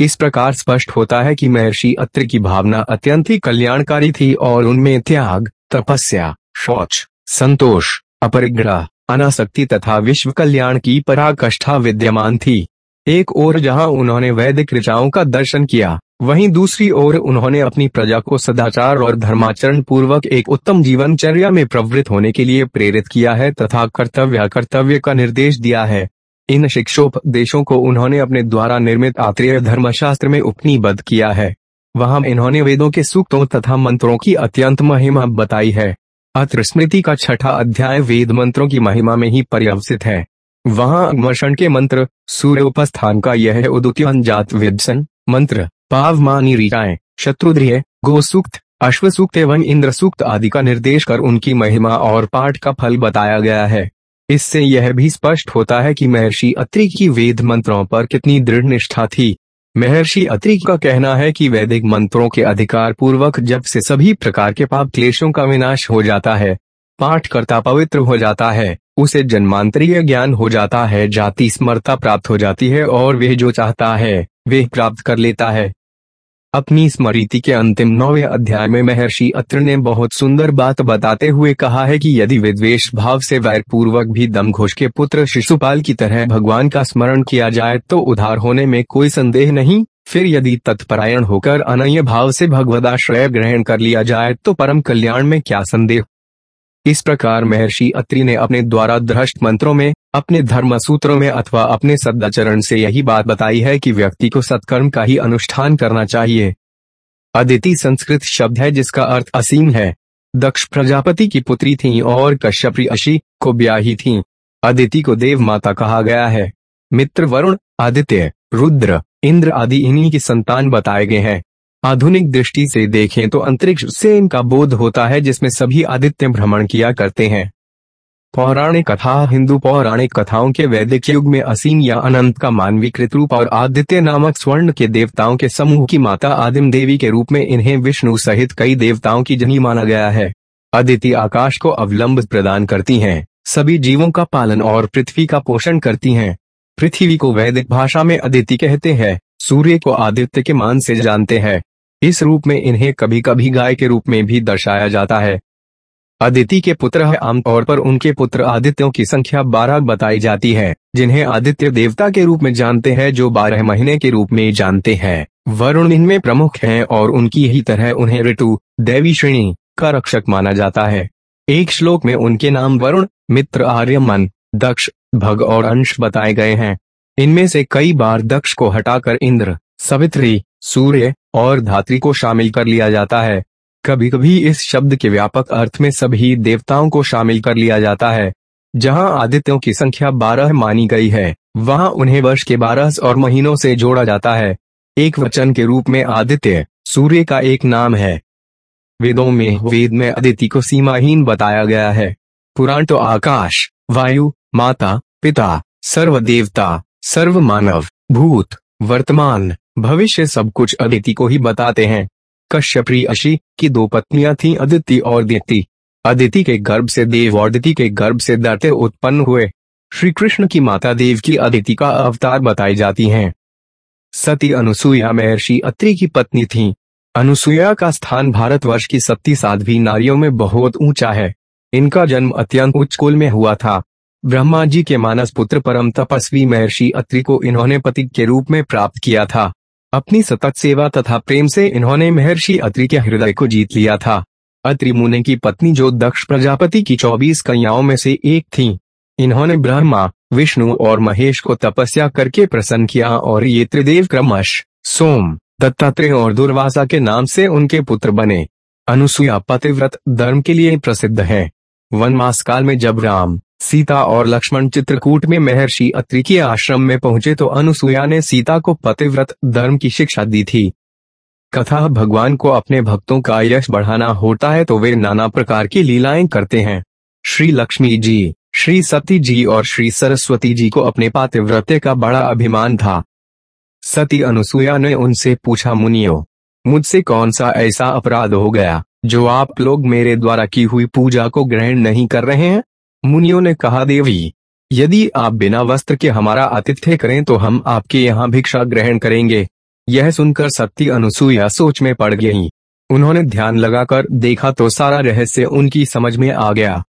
S1: इस प्रकार स्पष्ट होता है कि महर्षि अत्र की भावना अत्यंत ही कल्याणकारी थी और उनमें त्याग, तपस्या, शौच, संतोष, अपरिग्रह, अनासक्ति तथा विश्व कल्याण की पराकष्ठा विद्यमान थी। एक ओर जहाँ उन्होंने वैदिक ऋचाओं का दर्शन किया, वहीं दूसरी ओर उन्होंने अपनी प्रजा को सदाचार और धर्माचरण पूर्वक एक उत्तम जीवनचर्या में प्रवृत्त होने के लिए प्रेरित किया है तथा कर्तव्य कर्तव्य का निर्देश दिया है। इन शिक्षोपदेशों को उन्होंने अपने द्वारा निर्मित आत्रेय धर्मशास्त्र में उपनिबद्ध किया है। वहाँ इन्होंने वेदों के सूक्तों तथा मंत्रों की अत्यंत महिमा बताई है। अत्र स्मृति का छठा अध्याय वेद मंत्रों की महिमा में ही पर्यवसित है। वहाँ अग्मर्षण के मंत्र सूर्य उपस्थान का यह उदुत्यान विद्सन, मंत्र, पावमानी रीटाएँ शत्रुद्रिय, गोसूक्त अश्व सूक्त एवं इंद्र सूक्त आदि का निर्देश कर उनकी महिमा और पाठ का फल बताया गया है। इससे यह भी स्पष्ट होता है कि महर्षि अत्रि की वेद मंत्रों पर कितनी दृढ़ निष्ठा थी। महर्षि अत्रि का कहना है कि वैदिक मंत्रों के अधिकार पूर्वक जब से सभी प्रकार के पाप क्लेशों का विनाश हो जाता है। पाठ करता पवित्र हो जाता है, उसे जन्मांतरीय ज्ञान हो जाता है, जाति स्मरता प्राप्त हो जाती है और वह जो चाहता है, वह प्राप्त कर लेता है। अपनी स्मृति के अंतिम नौवे अध्याय में महर्षि अत्र ने बहुत सुंदर बात बताते हुए कहा है कि यदि विद्वेश भाव से वैर पूर्वक भी दम घोष के पुत्र शिशुपाल की तरह भगवान का स्मरण किया जाए तो उधार होने में कोई संदेह नहीं। फिर यदि तत्परायण होकर अनय भाव से भगवदाश्रय ग्रहण कर लिया जाए तो परम कल्याण में क्या संदेह? इस प्रकार महर्षि अत्रि ने अपने द्वारा दृष्ट मंत्रों में अपने धर्म सूत्रों में अथवा अपने सदाचरण से यही बात बताई है कि व्यक्ति को सत्कर्म का ही अनुष्ठान करना चाहिए। अदिति संस्कृत शब्द है जिसका अर्थ असीम है। दक्ष प्रजापति की पुत्री थी और कश्यपी अशी को ब्याही थी। अदिति को देव माता कहा गया है। मित्र वरुण, आदित्य, रुद्र, इंद्र आदि इन्हीं की संतान बताए गए हैं। आधुनिक दृष्टि से देखें तो अंतरिक्ष से इनका बोध होता है जिसमें सभी आदित्य भ्रमण किया करते हैं। पौराणिक कथा हिंदू पौराणिक कथाओं के वैदिक युग में असीम या अनंत का मानवीकृत रूप और आदित्य नामक स्वर्ण के देवताओं के समूह की माता आदिम देवी के रूप में इन्हें विष्णु सहित कई देवताओं की जनी माना गया है। अदिति आकाश को अवलंब प्रदान करती हैं, सभी जीवों का पालन और पृथ्वी का पोषण करती हैं। पृथ्वी को वैदिक भाषा में अदिति कहते हैं। सूर्य को आदित्य के मान से जानते हैं। इस रूप में इन्हें कभी कभी गाय के रूप में भी दर्शाया जाता है। अदिति के पुत्र आमतौर पर उनके पुत्र आदित्यों की संख्या बारह बताई जाती है, जिन्हें आदित्य देवता के रूप में जानते हैं, जो बारह महीने के रूप में जानते हैं। वरुण इनमें प्रमुख हैं और उनकी ही तरह उन्हें ऋतु, देवी श्रेणी का रक्षक माना जाता है। एक श्लोक में उनके नाम वरुण, मित्र आर्यमन दक्ष, भग और अंश बताए गए हैं। इनमें से कई बार दक्ष को हटाकर इंद्र, सवित्री, सूर्य और धात्री को शामिल कर लिया जाता है। कभी कभी इस शब्द के व्यापक अर्थ में सभी देवताओं को शामिल कर लिया जाता है, जहाँ आदित्यों की संख्या बारह मानी गई है, वहाँ उन्हें वर्ष के बारह और महीनों से जोड़ा जाता है। एक वचन के रूप में आदित्य, सूर्य का एक नाम है। वेदों में वेद में अदिति को सीमाहीन बताया गया है। पुराण तो आकाश, वायु, माता, पिता सर्व देवता सर्व मानव भूत, वर्तमान, भविष्य सब कुछ अदिति को ही बताते हैं। कश्यपी अशी की दो पत्नियाँ थीं, अदिति और दिति अदिति के गर्भ से देव और दिति के गर्भ से दर्ते उत्पन्न हुए। श्री कृष्ण की माता देव की अदिति का अवतार बताई जाती हैं। सती अनुसुईया महर्षि अत्रि की पत्नी थी। अनुसुईया का स्थान भारतवर्ष की सत्ती साध्वी नारियों में बहुत ऊँचा है। इनका जन्म अत्यंत उच्च कुल में हुआ था। ब्रह्मा जी के मानस पुत्र परम तपस्वी महर्षि अत्रि को इन्होंने पति के रूप में प्राप्त किया था। अपनी सतत सेवा तथा प्रेम से इन्होंने महर्षि अत्रि के हृदय को जीत लिया था। अत्रि मुनि की पत्नी जो दक्ष प्रजापति की चौबीस कन्याओं में से एक थी। इन्होंने ब्रह्मा, विष्णु और महेश को तपस्या करके प्रसन्न किया और ये त्रिदेव क्रमश, सोम, दत्तात्रेय और दुर्वासा के नाम से उनके पुत्र बने। अनुसुया पतिव्रत धर्म के लिए प्रसिद्ध है। वनमास काल में जब राम सीता और लक्ष्मण चित्रकूट में महर्षि अत्रि के आश्रम में पहुँचे तो अनुसुया ने सीता को पतिव्रत धर्म की शिक्षा दी थी। कथा भगवान को अपने भक्तों का यश बढ़ाना होता है तो वे नाना प्रकार की लीलाएँ करते हैं। श्री लक्ष्मी जी, श्री सती जी और श्री सरस्वती जी को अपने पातिव्रत्य का बड़ा अभिमान था। सती अनुसुया ने उनसे पूछा, मुनियो, मुझसे कौन सा ऐसा अपराध हो गया, जो आप लोग मेरे द्वारा की हुई पूजा को ग्रहण नहीं कर रहे हैं? मुनियों ने कहा, देवी, यदि आप बिना वस्त्र के हमारा आतिथ्य करें तो हम आपके यहाँ भिक्षा ग्रहण करेंगे। यह सुनकर सत्य अनुसुईया सोच में पड़ गई। उन्होंने ध्यान लगाकर देखा तो सारा रहस्य उनकी समझ में आ गया।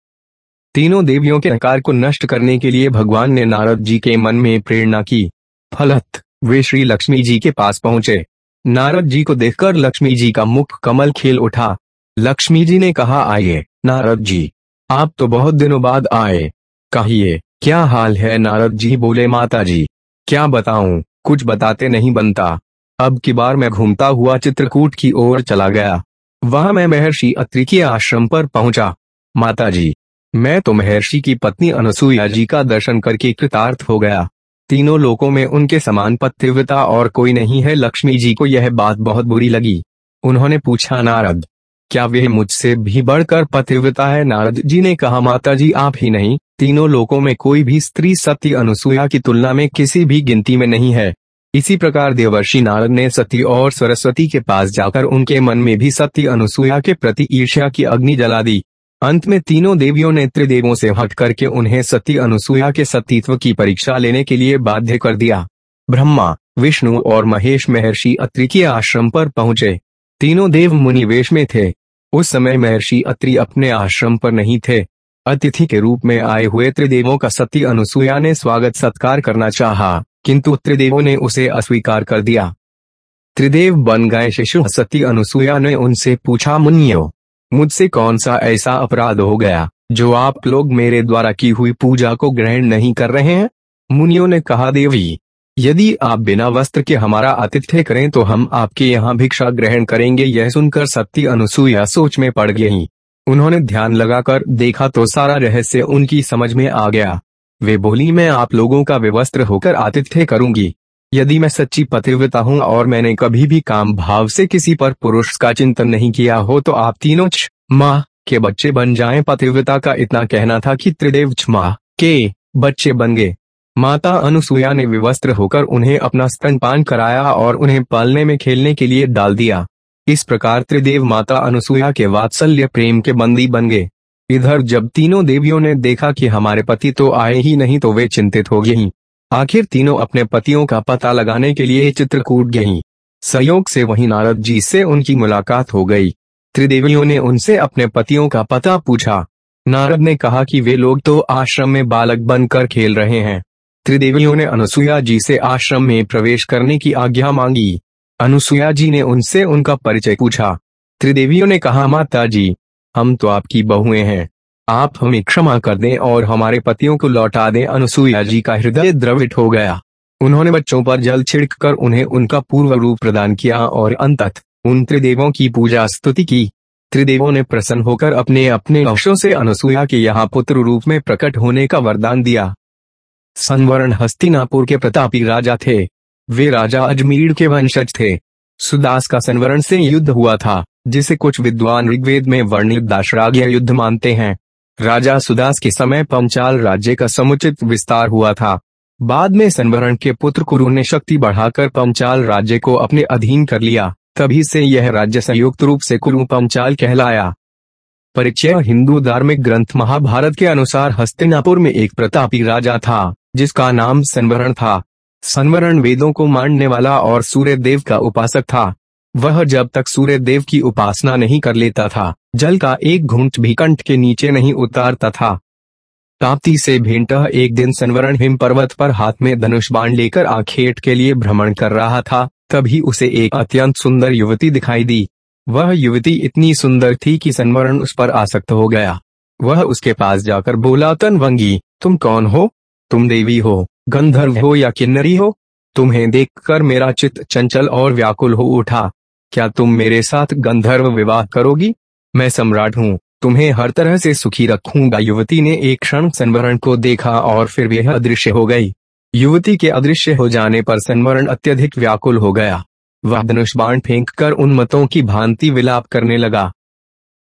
S1: तीनों देवियों के अहंकार को नष्ट करने के लिए भगवान ने नारद जी के मन में प्रेरणा की। फलत वे श्री लक्ष्मी जी के पास पहुँचे। नारद जी को देखकर लक्ष्मी जी का मुख कमल खेल उठा। लक्ष्मी जी ने कहा, आइए, नारद जी। आप तो बहुत दिनों बाद आए। कहिए, क्या हाल है नारद जी? बोले माता जी क्या बताऊँ? कुछ बताते नहीं बनता। अब की बार मैं घूमता हुआ चित्रकूट की ओर चला गया। वहाँ मैं महर्षि अत्रि के आश्रम पर पहुँचा। माता जी मैं तो महर्षि की पत्नी अनसुईया जी का दर्शन करके कृतार्थ हो गया। तीनों लोगों में उनके समान पतिव्रता और कोई नहीं है। लक्ष्मी जी को यह बात बहुत बुरी लगी। उन्होंने पूछा, नारद क्या वे मुझसे भी बढ़कर पतिव्रता है? नारद जी ने कहा माता जी आप ही नहीं, तीनों लोगों में कोई भी स्त्री सत्य अनुसुईया की तुलना में किसी भी गिनती में नहीं है। इसी प्रकार देवर्षि नारद ने सती और सरस्वती के पास जाकर उनके मन में भी सत्य अनुसुईया के प्रति ईर्ष्या की अग्नि जला दी। अंत में तीनों देवियों ने त्रिदेवों से हट करके उन्हें सती अनुसुईया के सतीत्व की परीक्षा लेने के लिए बाध्य कर दिया। ब्रह्मा, विष्णु और महेश महर्षि अत्रि के आश्रम पर पहुँचे। तीनों देव मुनिवेश में थे। उस समय महर्षि अत्रि अपने आश्रम पर नहीं थे। अतिथि के रूप में आए हुए त्रिदेवों का सती अनुसुईया ने स्वागत सत्कार करना चाहा, किंतु त्रिदेवों ने उसे अस्वीकार कर दिया। त्रिदेव बन गए शिशु सती अनुसुईया ने उनसे पूछा मुनियो मुझसे कौन सा ऐसा अपराध हो गया जो आप लोग मेरे द्वारा की हुई पूजा को ग्रहण नहीं कर रहे हैं? मुनियों ने कहा देवी यदि आप बिना वस्त्र के हमारा आतिथ्य करें तो हम आपके यहाँ भिक्षा ग्रहण करेंगे। यह सुनकर सत्य अनुसुईया सोच में पड़ गई। उन्होंने ध्यान लगाकर देखा तो सारा रहस्य उनकी समझ में आ गया। वे बोली, मैं आप लोगों का विवस्त्र होकर आतिथ्य करूँगी। यदि मैं सच्ची पतिव्रता हूँ और मैंने कभी भी काम भाव से किसी पर पुरुष का चिंतन नहीं किया हो तो आप तीनों माह के बच्चे बन जाएँ। पतिव्रता का इतना कहना था कि त्रिदेव माह के बच्चे बन गए। माता अनुसुईया ने विवस्त्र होकर उन्हें अपना स्तनपान कराया और उन्हें पालने में खेलने के लिए डाल दिया। इस प्रकार त्रिदेव माता अनुसुईया के वात्सल्य प्रेम के बंदी बन गए। इधर जब तीनों देवियों ने देखा कि हमारे पति तो आए ही नहीं तो वे चिंतित हो गई आखिर तीनों अपने पतियों का पता लगाने के लिए चित्रकूट गईं। सहयोग से वही नारद जी से उनकी मुलाकात हो गई। त्रिदेवियों ने उनसे अपने पतियों का पता पूछा। नारद ने कहा कि वे लोग तो आश्रम में बालक बनकर खेल रहे हैं। त्रिदेवियों ने अनुसुईया जी से आश्रम में प्रवेश करने की आज्ञा मांगी। अनुसुईया जी ने उनसे उनका परिचय पूछा। त्रिदेवियों ने कहा, माता जी, हम तो आपकी बहुएँ हैं। आप हमें क्षमा कर दें और हमारे पतियों को लौटा दें। अनुसुईया जी का हृदय द्रवित हो गया। उन्होंने बच्चों पर जल छिड़क कर उन्हें उनका पूर्व रूप प्रदान किया और अंतत उन त्रिदेवों की पूजा स्तुति की। त्रिदेवों ने प्रसन्न होकर अपने अपने अवशों से अनुसुईया के यहाँ पुत्र रूप में प्रकट होने का वरदान दिया। संवरण हस्तिनापुर के प्रतापी राजा थे। वे राजा अजमीर के वंशज थे। सुदास का संवरण से युद्ध हुआ था, जिसे कुछ विद्वान ऋग्वेद में वर्णित दाशराग्य युद्ध मानते हैं। राजा सुदास के समय पंचाल राज्य का समुचित विस्तार हुआ था। बाद में संवरण के पुत्र कुरु ने शक्ति बढ़ाकर पंचाल राज्य को अपने अधीन कर लिया, तभी से यह राज्य संयुक्त रूप से कुरु पंचाल कहलाया। परिचय हिंदू धार्मिक ग्रंथ महाभारत के अनुसार हस्तिनापुर में एक प्रतापी राजा था। जिसका नाम संवरण था। संवरण वेदों को मानने वाला और सूर्य देव का उपासक था। वह जब तक सूर्य देव की उपासना नहीं कर लेता था, जल का एक घूंट भी कंठ के नीचे नहीं उतारता था। ताप्ती से भेंट एक दिन संवरण हिम पर्वत पर हाथ में धनुष बाण लेकर आखेट के लिए भ्रमण कर रहा था, तभी उसे एक अत्यंत सुंदर युवती दिखाई दी। वह युवती इतनी सुंदर थी कि संवरण उस पर आसक्त हो गया। वह उसके पास जाकर बोला तनवंगी तुम कौन हो? तुम देवी हो, गंधर्व हो या किन्नरी हो, तुम्हें देखकर मेरा चित्त चंचल और व्याकुल हो उठा। क्या तुम मेरे साथ गंधर्व विवाह करोगी? मैं सम्राट हूँ, तुम्हें हर तरह से सुखी रखूँगा। युवती ने एक क्षण संवरण को देखा और फिर वह अदृश्य हो गई। युवती के अदृश्य हो जाने पर संवरण अत्यधिक व्याकुल हो गया। वह धनुष बाण फेंक कर उन मतों की भांति विलाप करने लगा।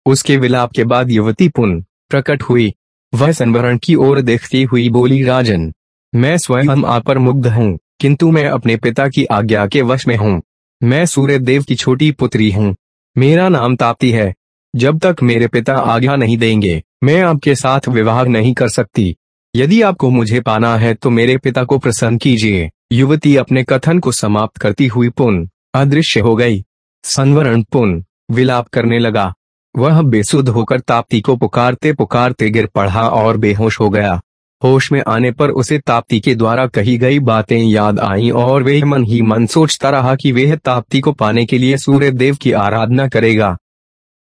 S1: उसके विलाप के बाद युवती पुन प्रकट हुई। वह संवरण की ओर देखती हुई बोली, राजन, मैं स्वयं आप पर मुग्ध हूँ, किंतु मैं अपने पिता की आज्ञा के वश में हूँ। मैं सूर्य देव की छोटी पुत्री हूँ। मेरा नाम ताप्ती है। जब तक मेरे पिता आज्ञा नहीं देंगे, मैं आपके साथ विवाह नहीं कर सकती। यदि आपको मुझे पाना है तो मेरे पिता को प्रसन्न कीजिए। युवती अपने कथन को समाप्त करती हुई पुन, अदृश्य हो गई। संवरण पुन, विलाप करने लगा। वह बेसुध होकर ताप्ती को पुकारते पुकारते गिर पड़ा और बेहोश हो गया। होश में आने पर उसे ताप्ती के द्वारा कही गई बातें याद आईं और वह मन ही मन सोचता रहा कि वह ताप्ती को पाने के लिए सूर्य देव की आराधना करेगा।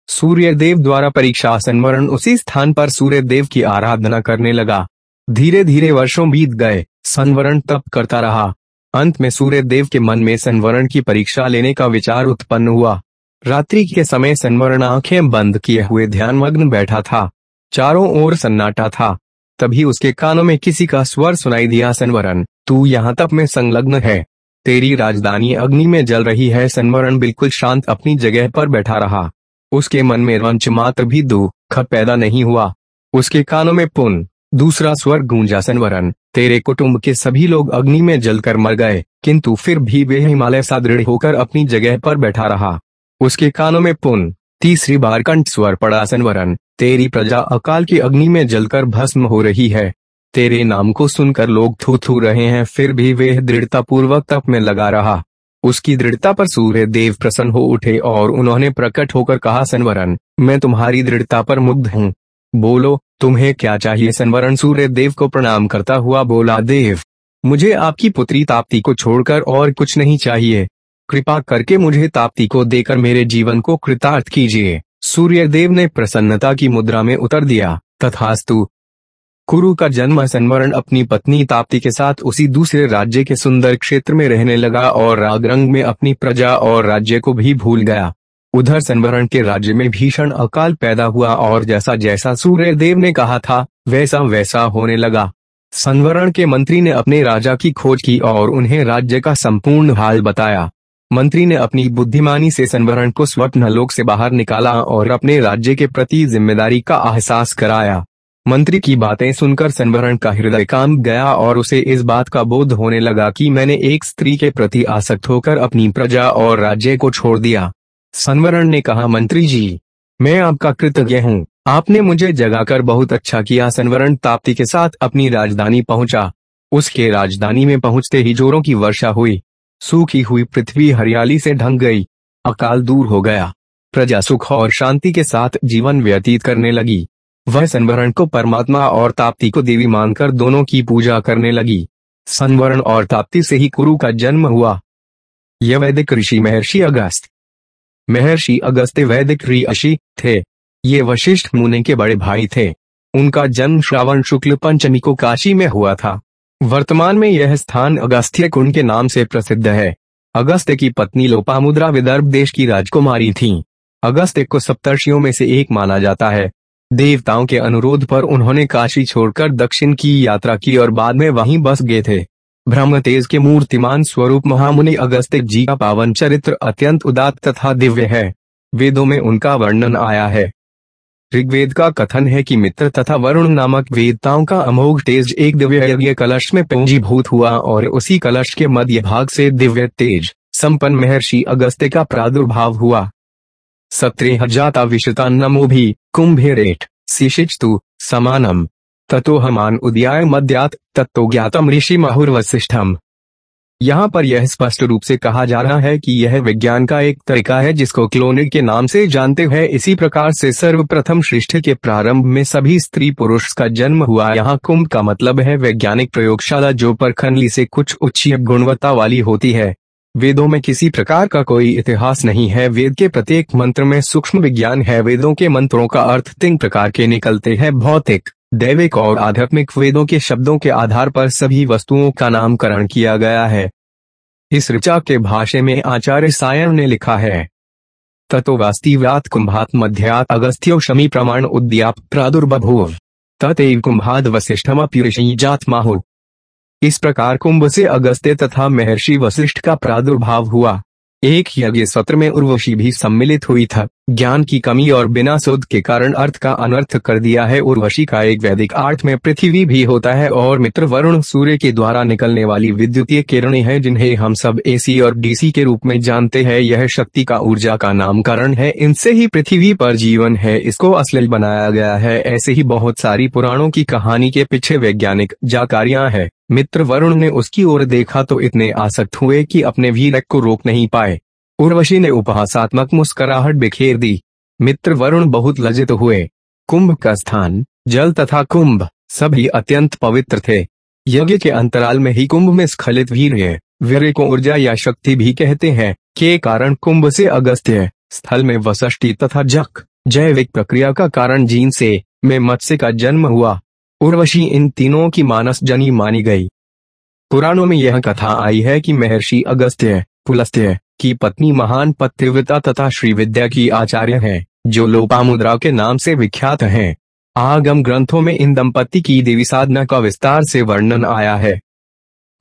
S1: सूर्य देव द्वारा परीक्षा संवरण उसी स्थान पर सूर्य देव की आराधना करने लगा। धीरे धीरे वर्षों बीत गए संवरण तप करता रहा। अंत में सूर्य देव के मन में संवरण की परीक्षा लेने का विचार उत्पन्न हुआ। रात्रि के समय संवरण आँखें बंद किए हुए ध्यान मग्न बैठा था। चारों ओर सन्नाटा था। तभी उसके कानों में किसी का स्वर सुनाई दिया संवरण तू यहाँ तप में संलग्न है। तेरी राजधानी अग्नि में जल रही है। संवरण बिल्कुल शांत अपनी जगह पर बैठा रहा। उसके मन में रंच मात्र भी दुख पैदा नहीं हुआ। उसके कानों में पुन, दूसरा स्वर गूंजा संवरण तेरे कुटुंब के सभी लोग अग्नि में जलकर मर गए, किंतु फिर भी वे हिमालय सा दृढ़ होकर अपनी जगह पर बैठा रहा। उसके कानों में पुन, तीसरी बार कंठ स्वर पड़ा संवरण तेरी प्रजा अकाल की अग्नि में जलकर भस्म हो रही है। तेरे नाम को सुनकर लोग थू थू रहे हैं, फिर भी वे दृढ़ता पूर्वक तप में लगा रहा। उसकी दृढ़ता पर सूर्य देव प्रसन्न हो उठे और उन्होंने प्रकट होकर कहा, सनवरन, मैं तुम्हारी दृढ़ता पर मुग्ध हूँ। बोलो, तुम्हें क्या चाहिए? सनवरण सूर्य देव को प्रणाम करता हुआ बोला, देव, मुझे आपकी पुत्री ताप्ती को छोड़कर और कुछ नहीं चाहिए। कृपा करके मुझे ताप्ती को देकर मेरे जीवन को कृतार्थ कीजिए। सूर्य देव ने प्रसन्नता की मुद्रा में उतर दिया, तथास्तु। कुरु का जन्म संवरण अपनी पत्नी ताप्ती के साथ उसी दूसरे राज्य के सुंदर क्षेत्र में रहने लगा और रागरंग में अपनी प्रजा और राज्य को भी भूल गया। उधर संवरण के राज्य में भीषण अकाल पैदा हुआ और जैसा जैसा सूर्य देव ने कहा था, वैसा वैसा होने लगा। संवरण के मंत्री ने अपने राजा की खोज की और उन्हें राज्य का संपूर्ण हाल बताया। मंत्री ने अपनी बुद्धिमानी से संवरण को स्वप्न लोक से बाहर निकाला और अपने राज्य के प्रति ज़िम्मेदारी का एहसास कराया। मंत्री की बातें सुनकर संवरण का हृदय काम गया और उसे इस बात का बोध होने लगा कि मैंने एक स्त्री के प्रति आसक्त होकर अपनी प्रजा और राज्य को छोड़ दिया। संवरण ने कहा, मंत्री जी, मैं आपका कृतज्ञ हूँ। आपने मुझे जगाकर बहुत अच्छा किया। संवरण ताप्ती के साथ अपनी राजधानी पहुँचा। उसके राजधानी में पहुँचते ही जोरों की वर्षा हुई। सूखी हुई पृथ्वी हरियाली से ढंग गई। अकाल दूर हो गया। प्रजा सुख और शांति के साथ जीवन व्यतीत करने लगी। वह संवरण को परमात्मा और ताप्ती को देवी मानकर दोनों की पूजा करने लगी। संवरण और ताप्ती से ही कुरु का जन्म हुआ। यह वैदिक ऋषि महर्षि अगस्त। महर्षि अगस्त वैदिक ऋषि थे। ये वशिष्ठ मुनि के बड़े भाई थे। उनका जन्म श्रावण शुक्ल पंचमी को काशी में हुआ था। वर्तमान में यह स्थान अगस्त्य कुंड के नाम से प्रसिद्ध है। अगस्त्य की पत्नी लोपामुद्रा विदर्भ देश की राजकुमारी थी। अगस्त्य को सप्तर्षियों में से एक माना जाता है। देवताओं के अनुरोध पर उन्होंने काशी छोड़कर दक्षिण की यात्रा की और बाद में वहीं बस गए थे। ब्रह्म तेज के मूर्तिमान स्वरूप महामुनि अगस्त्य जी का पावन चरित्र अत्यंत उदात तथा दिव्य है। वेदों में उनका वर्णन आया है। ऋग्वेद का कथन है कि मित्र तथा वरुण नामक वेदताओं का अमोघ तेज एक दिव्य यज्ञ कलश में पंजीभूत हुआ और उसी कलश के मध्य भाग से दिव्य तेज, संपन्न महर्षि अगस्त्य का प्रादुर्भाव हुआ। सत्रह जाता विशता नमो भी कुंभेरेट शिशिचतु समानम, ततो हमान उद्याय मध्यात तत्तो ज्ञातम ऋषि वशिष्ठम यहाँ पर यह स्पष्ट रूप से कहा जा रहा है कि यह विज्ञान का एक तरीका है जिसको क्लोनिक के नाम से जानते हैं। इसी प्रकार से सर्वप्रथम सृष्टि के प्रारंभ में सभी स्त्री पुरुष का जन्म हुआ। यहाँ कुंभ का मतलब है वैज्ञानिक प्रयोगशाला जो पर खनली से कुछ उच्च गुणवत्ता वाली होती है। वेदों में किसी प्रकार का कोई इतिहास नहीं है। वेद के प्रत्येक मंत्र में सूक्ष्म विज्ञान है। वेदों के मंत्रों का अर्थ तीन प्रकार के निकलते हैं। भौतिक दैविक और आध्यात्मिक वेदों के शब्दों के आधार पर सभी वस्तुओं का नामकरण किया गया है। इस ऋचा के भाषे में आचार्य सायन ने लिखा है ततो वास्तिव्यात कुंभात मध्यात अगस्त्यो शमी प्रमाण उद्याप प्रादुर्बभूव ततेव कुंभाद वशिष्ठम जात माहु इस प्रकार कुंभ से अगस्त्य तथा महर्षि वशिष्ठ का प्रादुर्भाव हुआ। एक यज्ञ सत्र में उर्वशी भी सम्मिलित हुई था। ज्ञान की कमी और बिना शोध के कारण अर्थ का अनर्थ कर दिया है। उर्वशी का एक वैदिक अर्थ में पृथ्वी भी होता है और मित्र वरुण सूर्य के द्वारा निकलने वाली विद्युतीय किरणें हैं जिन्हें हम सब एसी और डीसी के रूप में जानते हैं। यह शक्ति का ऊर्जा का नामकरण है। इनसे ही पृथ्वी पर जीवन है। इसको अश्लील बनाया गया है। ऐसे ही बहुत सारी पुराणों की कहानी के पीछे वैज्ञानिक जाकारियाँ है। मित्र वरुण ने उसकी ओर देखा तो इतने आसक्त हुए कि अपने वीर को रोक नहीं पाए। उर्वशी ने उपहासात्मक मुस्कुराहट बिखेर दी। मित्र वरुण बहुत लज्जित हुए। कुंभ का स्थान, जल तथा कुंभ, सभी अत्यंत पवित्र थे। यज्ञ के अंतराल में ही कुंभ में स्खलित वीर वीर को ऊर्जा या शक्ति भी कहते हैं। के कारण कुंभ से अगस्त्य स्थल में वसष्टि तथा जक जैविक प्रक्रिया का कारण जीन से, में मत्स्य का जन्म हुआ। उर्वशी इन तीनों की मानस जनी मानी गई। पुराणों में यह कथा आई है कि महर्षि अगस्त्य पुलस्त्य की पत्नी महान पतिव्रता तथा श्री विद्या की आचार्य हैं, जो लोपामुद्रा के नाम से विख्यात हैं। आगम ग्रंथों में इन दंपति की देवी साधना का विस्तार से वर्णन आया है।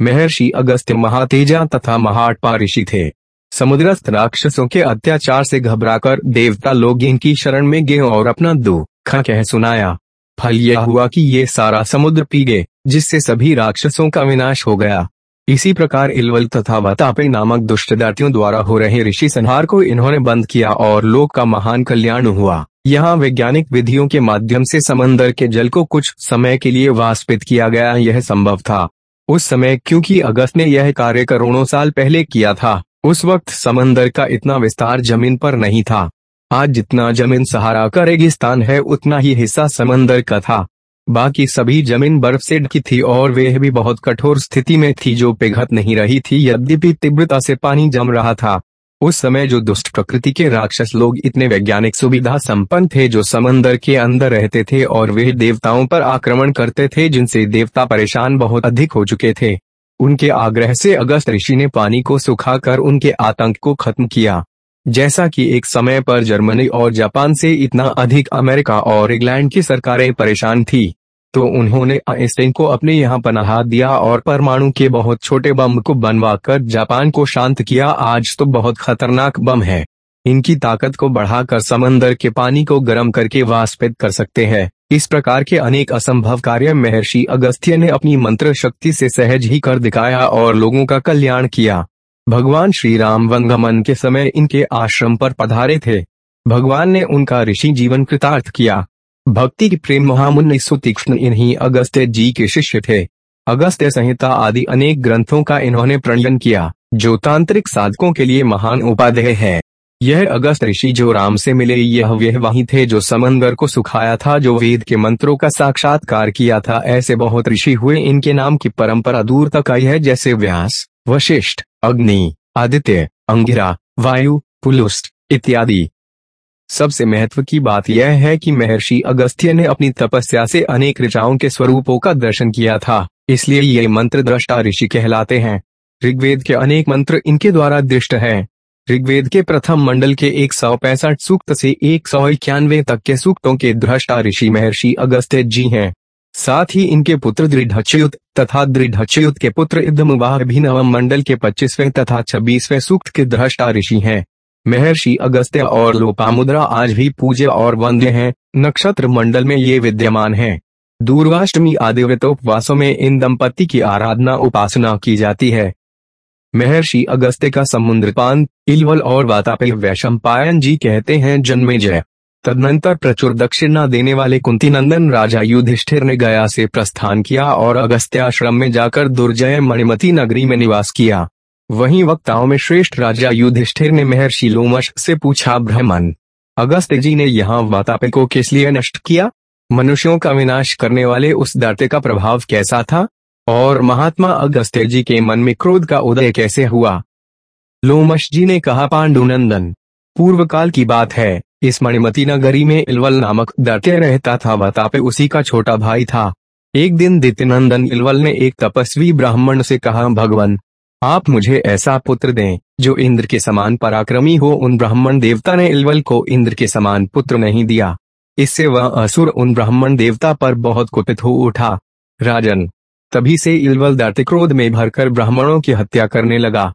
S1: महर्षि अगस्त्य महातेजा तथा महाटपा ऋषि थे। समुद्रस्थ राक्षसों के अत्याचार से घबराकर देवता लोग इनकी शरण में गए और अपना दुख कह सुनाया। फल यह हुआ कि ये सारा समुद्र पी गए, जिससे सभी राक्षसों का विनाश हो गया। इसी प्रकार इलवल तथा वतापे नामक दुष्ट दातियों द्वारा हो रहे ऋषि संहार को इन्होंने बंद किया और लोक का महान कल्याण हुआ। यहाँ वैज्ञानिक विधियों के माध्यम से समंदर के जल को कुछ समय के लिए वाष्पित किया गया यह संभव था। उस समय क्योंकि अगस्त ने यह कार्य करोड़ों साल पहले किया था, उस वक्त समंदर का इतना विस्तार ज़मीन पर नहीं था। आज जितना ज़मीन सहारा का रेगिस्तान है, उतना ही हिस्सा समंदर का था। बाकी सभी ज़मीन बर्फ़ से ढकी थी और वह भी बहुत कठोर स्थिति में थी जो पिघत नहीं रही थी, यद्यपि तीव्रता से पानी जम रहा था। उस समय जो दुष्ट प्रकृति के राक्षस लोग इतने वैज्ञानिक सुविधा संपन्न थे जो समंदर के अंदर रहते थे और वे देवताओं पर आक्रमण करते थे जिनसे देवता परेशान बहुत अधिक हो चुके थे। उनके आग्रह से अगस्त ऋषि ने पानी को सुखाकर उनके आतंक को खत्म किया। जैसा कि एक समय पर जर्मनी और जापान से इतना अधिक अमेरिका और इंग्लैंड की सरकारें परेशान थी तो उन्होंने आइंस्टाइन को अपने यहाँ पनाह दिया और परमाणु के बहुत छोटे बम को बनवाकर जापान को शांत किया। आज तो बहुत खतरनाक बम है। इनकी ताकत को बढ़ाकर समंदर के पानी को गर्म करके वाष्पित कर सकते हैं। इस प्रकार के अनेक असंभव कार्य महर्षि अगस्त्य ने अपनी मंत्र शक्ति से सहज ही कर दिखाया और लोगों का कल्याण किया। भगवान श्री राम वंगमन के समय इनके आश्रम पर पधारे थे। भगवान ने उनका ऋषि जीवन कृतार्थ किया। भक्ति की प्रेम महामुनि सुतीक्ष्ण इन्हीं अगस्त्य जी के शिष्य थे। अगस्त्य संहिता आदि अनेक ग्रंथों का इन्होंने प्रणयन किया, जो तांत्रिक साधकों के लिए महान उपाध्याय है। यह अगस्त ऋषि जो राम से मिले, यह वह वही थे जो समंदर को सुखाया था, जो वेद के मंत्रों का साक्षात्कार किया था। ऐसे बहुत ऋषि हुए, इनके नाम की परंपरा दूर तक आई है, जैसे व्यास, वशिष्ठ अग्नि, आदित्य, अंगिरा, वायु पुलुस्ट इत्यादि। सबसे महत्व की बात यह है कि महर्षि अगस्त्य ने अपनी तपस्या से अनेक ऋचाओं के स्वरूपों का दर्शन किया था, इसलिए ये मंत्र दृष्टा ऋषि कहलाते हैं। ऋग्वेद के अनेक मंत्र इनके द्वारा दृष्ट है। ऋग्वेद के प्रथम मंडल के एक सौ पैंसठ सूक्त से एक सौ इक्यानवे तक के सूक्तों के दृष्टा ऋषि महर्षि अगस्त्य जी हैं। साथ ही इनके पुत्र दृढ़च्युत तथा दृढ़च्युत के पुत्र इधमवाह भी नवम मंडल के पच्चीसवें तथा छब्बीसवें सूक्त के दृष्टा ऋषि हैं। महर्षि अगस्त्य और लोपामुद्रा आज भी पूज्य और वंद्य हैं। नक्षत्र मंडल में ये विद्यमान हैं। दूरवाष्टमी आदि व्रतोपवासों में इन दंपति की आराधना उपासना की जाती है। महर्षि अगस्त्य का समुद्रपान, इलवल और वातापय वैशंपायन जी कहते हैं जन्मे जय तदनंतर प्रचुर दक्षिणा देने वाले कुंती नंदन राजा युधिष्ठिर ने गया से प्रस्थान किया और अगस्त्याश्रम में जाकर दुर्जय मणिमती नगरी में निवास किया। वहीं वक्ताओं में श्रेष्ठ राजा युधिष्ठिर ने महर्षि लोमश से पूछा, ब्रह्मन, अगस्त जी ने यहाँ वातापे को किस लिए नष्ट किया? मनुष्यों का विनाश करने वाले उस दाते का प्रभाव कैसा था? और महात्मा अगस्त्य जी के मन में क्रोध का उदय कैसे हुआ? लोमश जी ने कहा, पांडुनंदन पूर्व काल की बात है। इस मणिमती नगरी में इलवल नामक दैत्य रहता था वतापे उसी का छोटा भाई था। एक दिन दित्यनंदन इलवल ने एक तपस्वी ब्राह्मण से कहा, भगवान, आप मुझे ऐसा पुत्र दें, जो इंद्र के समान पराक्रमी हो। उन ब्राह्मण देवता ने इलवल को इंद्र के समान पुत्र नहीं दिया। इससे वह असुर उन ब्राह्मण देवता पर बहुत कुपित हो उठा। राजन, तभी से इलवल दैत्य क्रोध में भरकर ब्राह्मणों की हत्या करने लगा।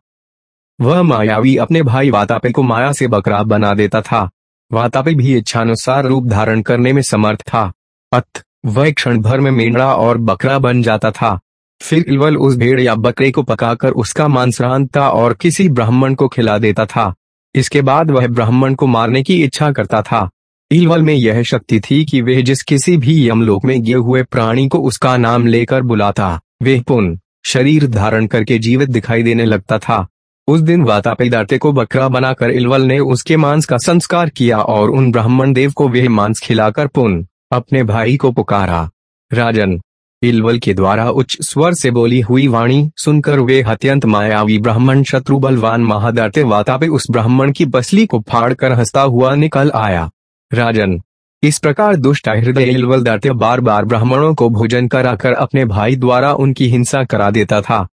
S1: वह मायावी अपने भाई वातापे को माया से बकरा बना देता था। वातापे भी इच्छानुसार रूप धारण करने में समर्थ था। अत, वह क्षण भर में मेंढरा और बकरा बन जाता था। फिर इलवल उस भेड़ या बकरे को पकाकर उसका मांस रांधता और किसी ब्राह्मण को खिला देता था। इसके बाद वह ब्राह्मण को मारने की इच्छा करता था। इलवल में यह शक्ति थी कि वह जिस किसी भी यमलोक में गिए हुए प्राणी को उसका नाम लेकर बुलाता वे पुन शरीर धारण करके जीवित दिखाई देने लगता था। उस दिन वातापिदाते को बकरा बनाकर इलवल ने उसके मांस का संस्कार किया और उन ब्राह्मण देव को वह मांस खिलाकर पुन अपने भाई को पुकारा। राजन, इलवल के द्वारा उच्च स्वर से बोली हुई वाणी सुनकर वे अत्यंत मायावी ब्राह्मण शत्रु बलवान महादाते वातापे उस ब्राह्मण की बसली को फाड़कर हंसता हुआ निकल आया। राजन, इस प्रकार दुष्ट हृदय इलवल दाते बार बार ब्राह्मणों को भोजन कराकर अपने भाई द्वारा उनकी हिंसा करा देता था।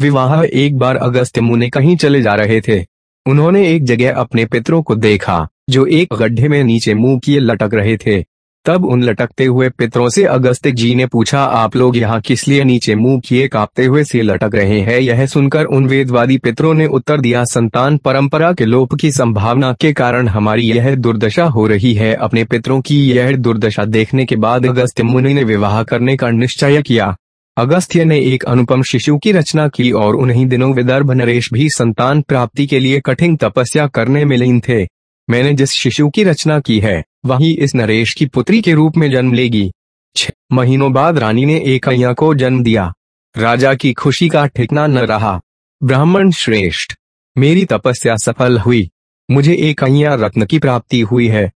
S1: विवाह एक बार अगस्त मुने कहीं चले जा रहे थे। उन्होंने एक जगह अपने पितरों को देखा, जो एक गड्ढे में नीचे मुँह किए लटक रहे थे। तब उन लटकते हुए पितरों से अगस्त जी ने पूछा, आप लोग यहाँ किस लिए नीचे मुँह किए कांपते हुए से लटक रहे हैं? यह सुनकर उन वेदवादी पितरों ने उत्तर दिया, संतान परंपरा के लोप की संभावना के कारण हमारी यह दुर्दशा हो रही है। अपने पितरों की यह दुर्दशा देखने के बाद अगस्त मुनि ने विवाह करने का निश्चय किया। अगस्त्य ने एक अनुपम शिशु की रचना की और उन्हीं दिनों विदर्भ नरेश भी संतान प्राप्ति के लिए कठिन तपस्या करने में लीन थे। मैंने जिस शिशु की रचना की है, वही इस नरेश की पुत्री के रूप में जन्म लेगी। छह महीनों बाद रानी ने एक अया को जन्म दिया। राजा की खुशी का ठिकना न रहा। ब्राह्मण श्रेष्ठ, मेरी तपस्या सफल हुई। मुझे एक अया रत्न की प्राप्ति हुई है।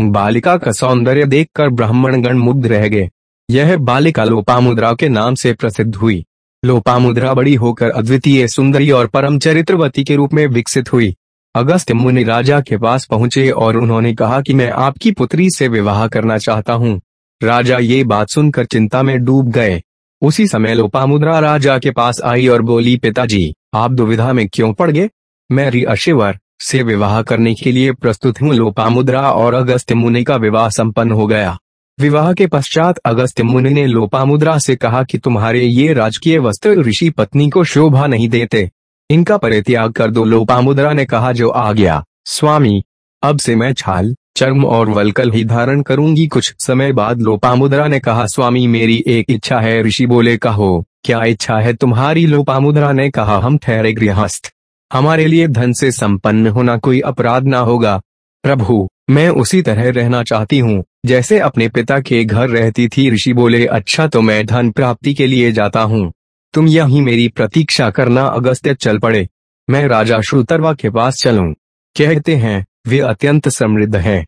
S1: बालिका का सौंदर्य देखकर ब्राह्मण गण मुग्ध रह गए। यह बालिका लोपामुद्रा के नाम से प्रसिद्ध हुई। लोपामुद्रा बड़ी होकर अद्वितीय, सुंदरी और परम चरित्रवती के रूप में विकसित हुई। अगस्त मुनि राजा के पास पहुँचे और उन्होंने कहा कि मैं आपकी पुत्री से विवाह करना चाहता हूँ। राजा ये बात सुनकर चिंता में डूब गए। उसी समय लोपामुद्रा राजा के पास आई और बोली, पिताजी, आप दुविधा में क्यों पड़ गए? मैं री अशिवर से विवाह करने के लिए प्रस्तुत हूँ। लोपामुद्रा और अगस्त मुनि का विवाह संपन्न हो गया। विवाह के पश्चात अगस्त मुनि ने लोपामुद्रा से कहा कि तुम्हारे ये राजकीय वस्त्र ऋषि पत्नी को शोभा नहीं देते। इनका परित्याग कर दो, लोपामुद्रा ने कहा, जो आ गया। स्वामी, अब से मैं छाल, चर्म और वलकल ही धारण करूँगी। कुछ समय बाद लोपामुद्रा ने कहा, स्वामी, मेरी एक इच्छा है। ऋषि बोले, कहो, क्या इच्छा है तुम्हारी? लोपामुद्रा ने कहा, हम ठहरे गृहस्थ। हमारे लिए धन से संपन्न होना कोई अपराध ना होगा। प्रभु, मैं उसी तरह रहना चाहती हूँ, जैसे अपने पिता के घर रहती थी। ऋषि बोले अच्छा तो मैं धन प्राप्ति के लिए जाता हूँ। तुम यही मेरी प्रतीक्षा करना, अगस्त्य चल पड़े। मैं राजा श्रुतरवा के पास चलूँ। कहते हैं, वे अत्यंत समृद्ध हैं।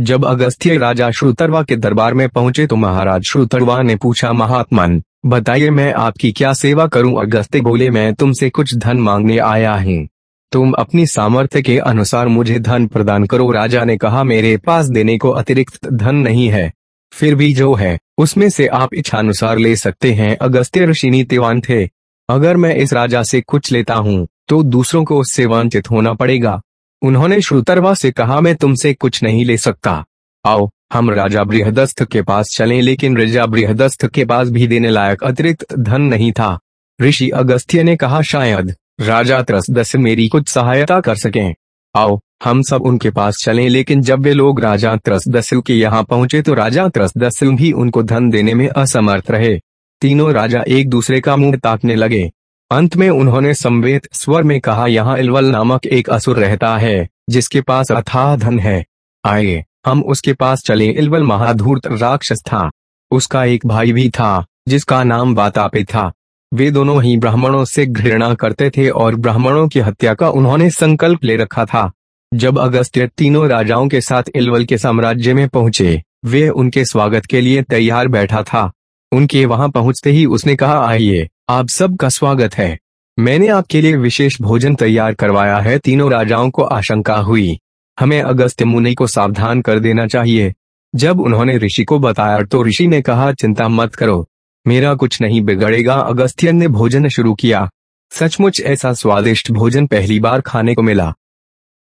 S1: जब अगस्त्य राजा श्रुतरवा के दरबार में पहुँचे तो महाराज श्रुतरवा ने पूछा, महात्मन, बताइए मैं आपकी क्या सेवा करूँ? अगस्त्य बोले, मैं तुमसे कुछ धन मांगने आया हूँ। तुम अपनी सामर्थ्य के अनुसार मुझे धन प्रदान करो। राजा ने कहा, मेरे पास देने को अतिरिक्त धन नहीं है, फिर भी जो है, उसमें से आप इच्छानुसार ले सकते हैं। अगस्त्य ऋषि नीतिवान थे। अगर मैं इस राजा से कुछ लेता हूँ तो दूसरों को उससे वंचित होना पड़ेगा। उन्होंने श्रुतरवा से कहा, मैं तुमसे कुछ नहीं ले सकता। आओ, हम राजा बृहदस्थ के पास चलें, लेकिन राजा बृहदस्थ के पास भी देने लायक अतिरिक्त धन नहीं था। ऋषि अगस्त्य ने कहा, शायद राजा त्रसदस मेरी कुछ सहायता कर सकें। आओ, हम सब उनके पास चलें, लेकिन जब वे लोग राजा त्रसदस्यु के यहाँ पहुँचे तो राजा त्रसदस्यु भी उनको धन देने में असमर्थ रहे। तीनों राजा एक दूसरे का मुँह ताकने लगे। अंत में उन्होंने संवेद स्वर में कहा, यहाँ इलवल नामक एक असुर रहता है, जिसके पास अथाह धन है। आए हम उसके पास चले। इलवल महाधूर्त राक्षस था। उसका एक भाई भी था, जिसका नाम वातापे था। वे दोनों ही ब्राह्मणों से घृणा करते थे और ब्राह्मणों की हत्या का उन्होंने संकल्प ले रखा था। जब अगस्त्य तीनों राजाओं के साथ इलवल के साम्राज्य में पहुँचे, वे उनके स्वागत के लिए तैयार बैठा था। उनके वहाँ पहुँचते ही उसने कहा, आइए, आप सबका स्वागत है। मैंने आपके लिए विशेष भोजन तैयार करवाया है। तीनों राजाओं को आशंका हुई। हमें अगस्त्य मुनि को सावधान कर देना चाहिए। जब उन्होंने ऋषि को बताया तो ऋषि ने कहा, चिंता मत करो। मेरा कुछ नहीं बिगड़ेगा। अगस्त्य ने भोजन शुरू किया। सचमुच ऐसा स्वादिष्ट भोजन पहली बार खाने को मिला।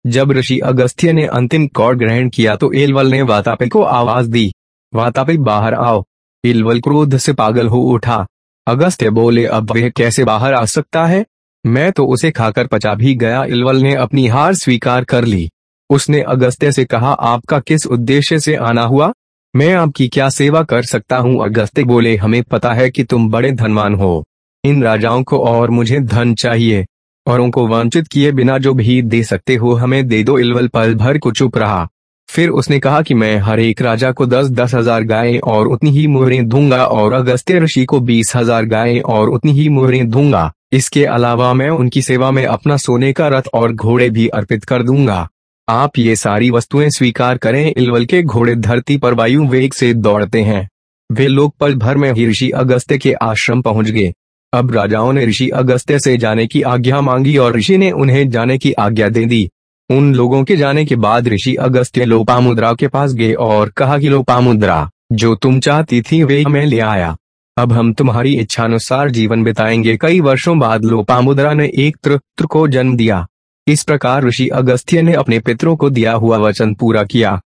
S1: जब ऋषि अगस्त्य ने अंतिम कौड़ ग्रहण किया तो एलवल ने वातापे को आवाज़ दी। वातापे, बाहर आओ। एलवल क्रोध से पागल हो उठा। अगस्त्य बोले, अब वह कैसे बाहर आ सकता है? मैं तो उसे खाकर पचा भी गया। इलवल ने अपनी हार स्वीकार कर ली। उसने अगस्त्य से कहा, आपका किस उद्देश्य से आना हुआ? मैं आपकी क्या सेवा कर सकता हूँ? अगस्त्य बोले, हमें पता है कि तुम बड़े धनवान हो। इन राजाओं को और मुझे धन चाहिए, और उनको वंचित किए बिना जो भी दे सकते हो, हमें दे दो। इलवल पल भर को चुप रहा। फिर उसने कहा कि मैं हर एक राजा को दस दस हज़ार गाय और उतनी ही मुहरें दूँगा, और अगस्त्य ऋषि को बीस हज़ार गाय और उतनी ही मुहरें दूँगा। इसके अलावा मैं उनकी सेवा में अपना सोने का रथ और घोड़े भी अर्पित कर दूँगा। आप ये सारी वस्तुएँ स्वीकार करें, इलवल के घोड़े धरती पर वायु वेग से दौड़ते हैं। वे लोग पल भर में ही ऋषि अगस्त्य के आश्रम पहुँच गए। अब राजाओं ने ऋषि अगस्त्य से जाने की आज्ञा मांगी और ऋषि ने उन्हें जाने की आज्ञा दे दी। उन लोगों के जाने के बाद ऋषि अगस्त्य लोपामुद्रा के पास गए और कहा कि, लोपामुद्रा, जो तुम चाहती थी वे मैं ले आया। अब हम तुम्हारी इच्छानुसार जीवन बिताएँगे। कई वर्षों बाद लोपामुद्रा ने एक त्र को जन्म दिया। इस प्रकार ऋषि अगस्त्य ने अपने पितरों को दिया हुआ वचन पूरा किया।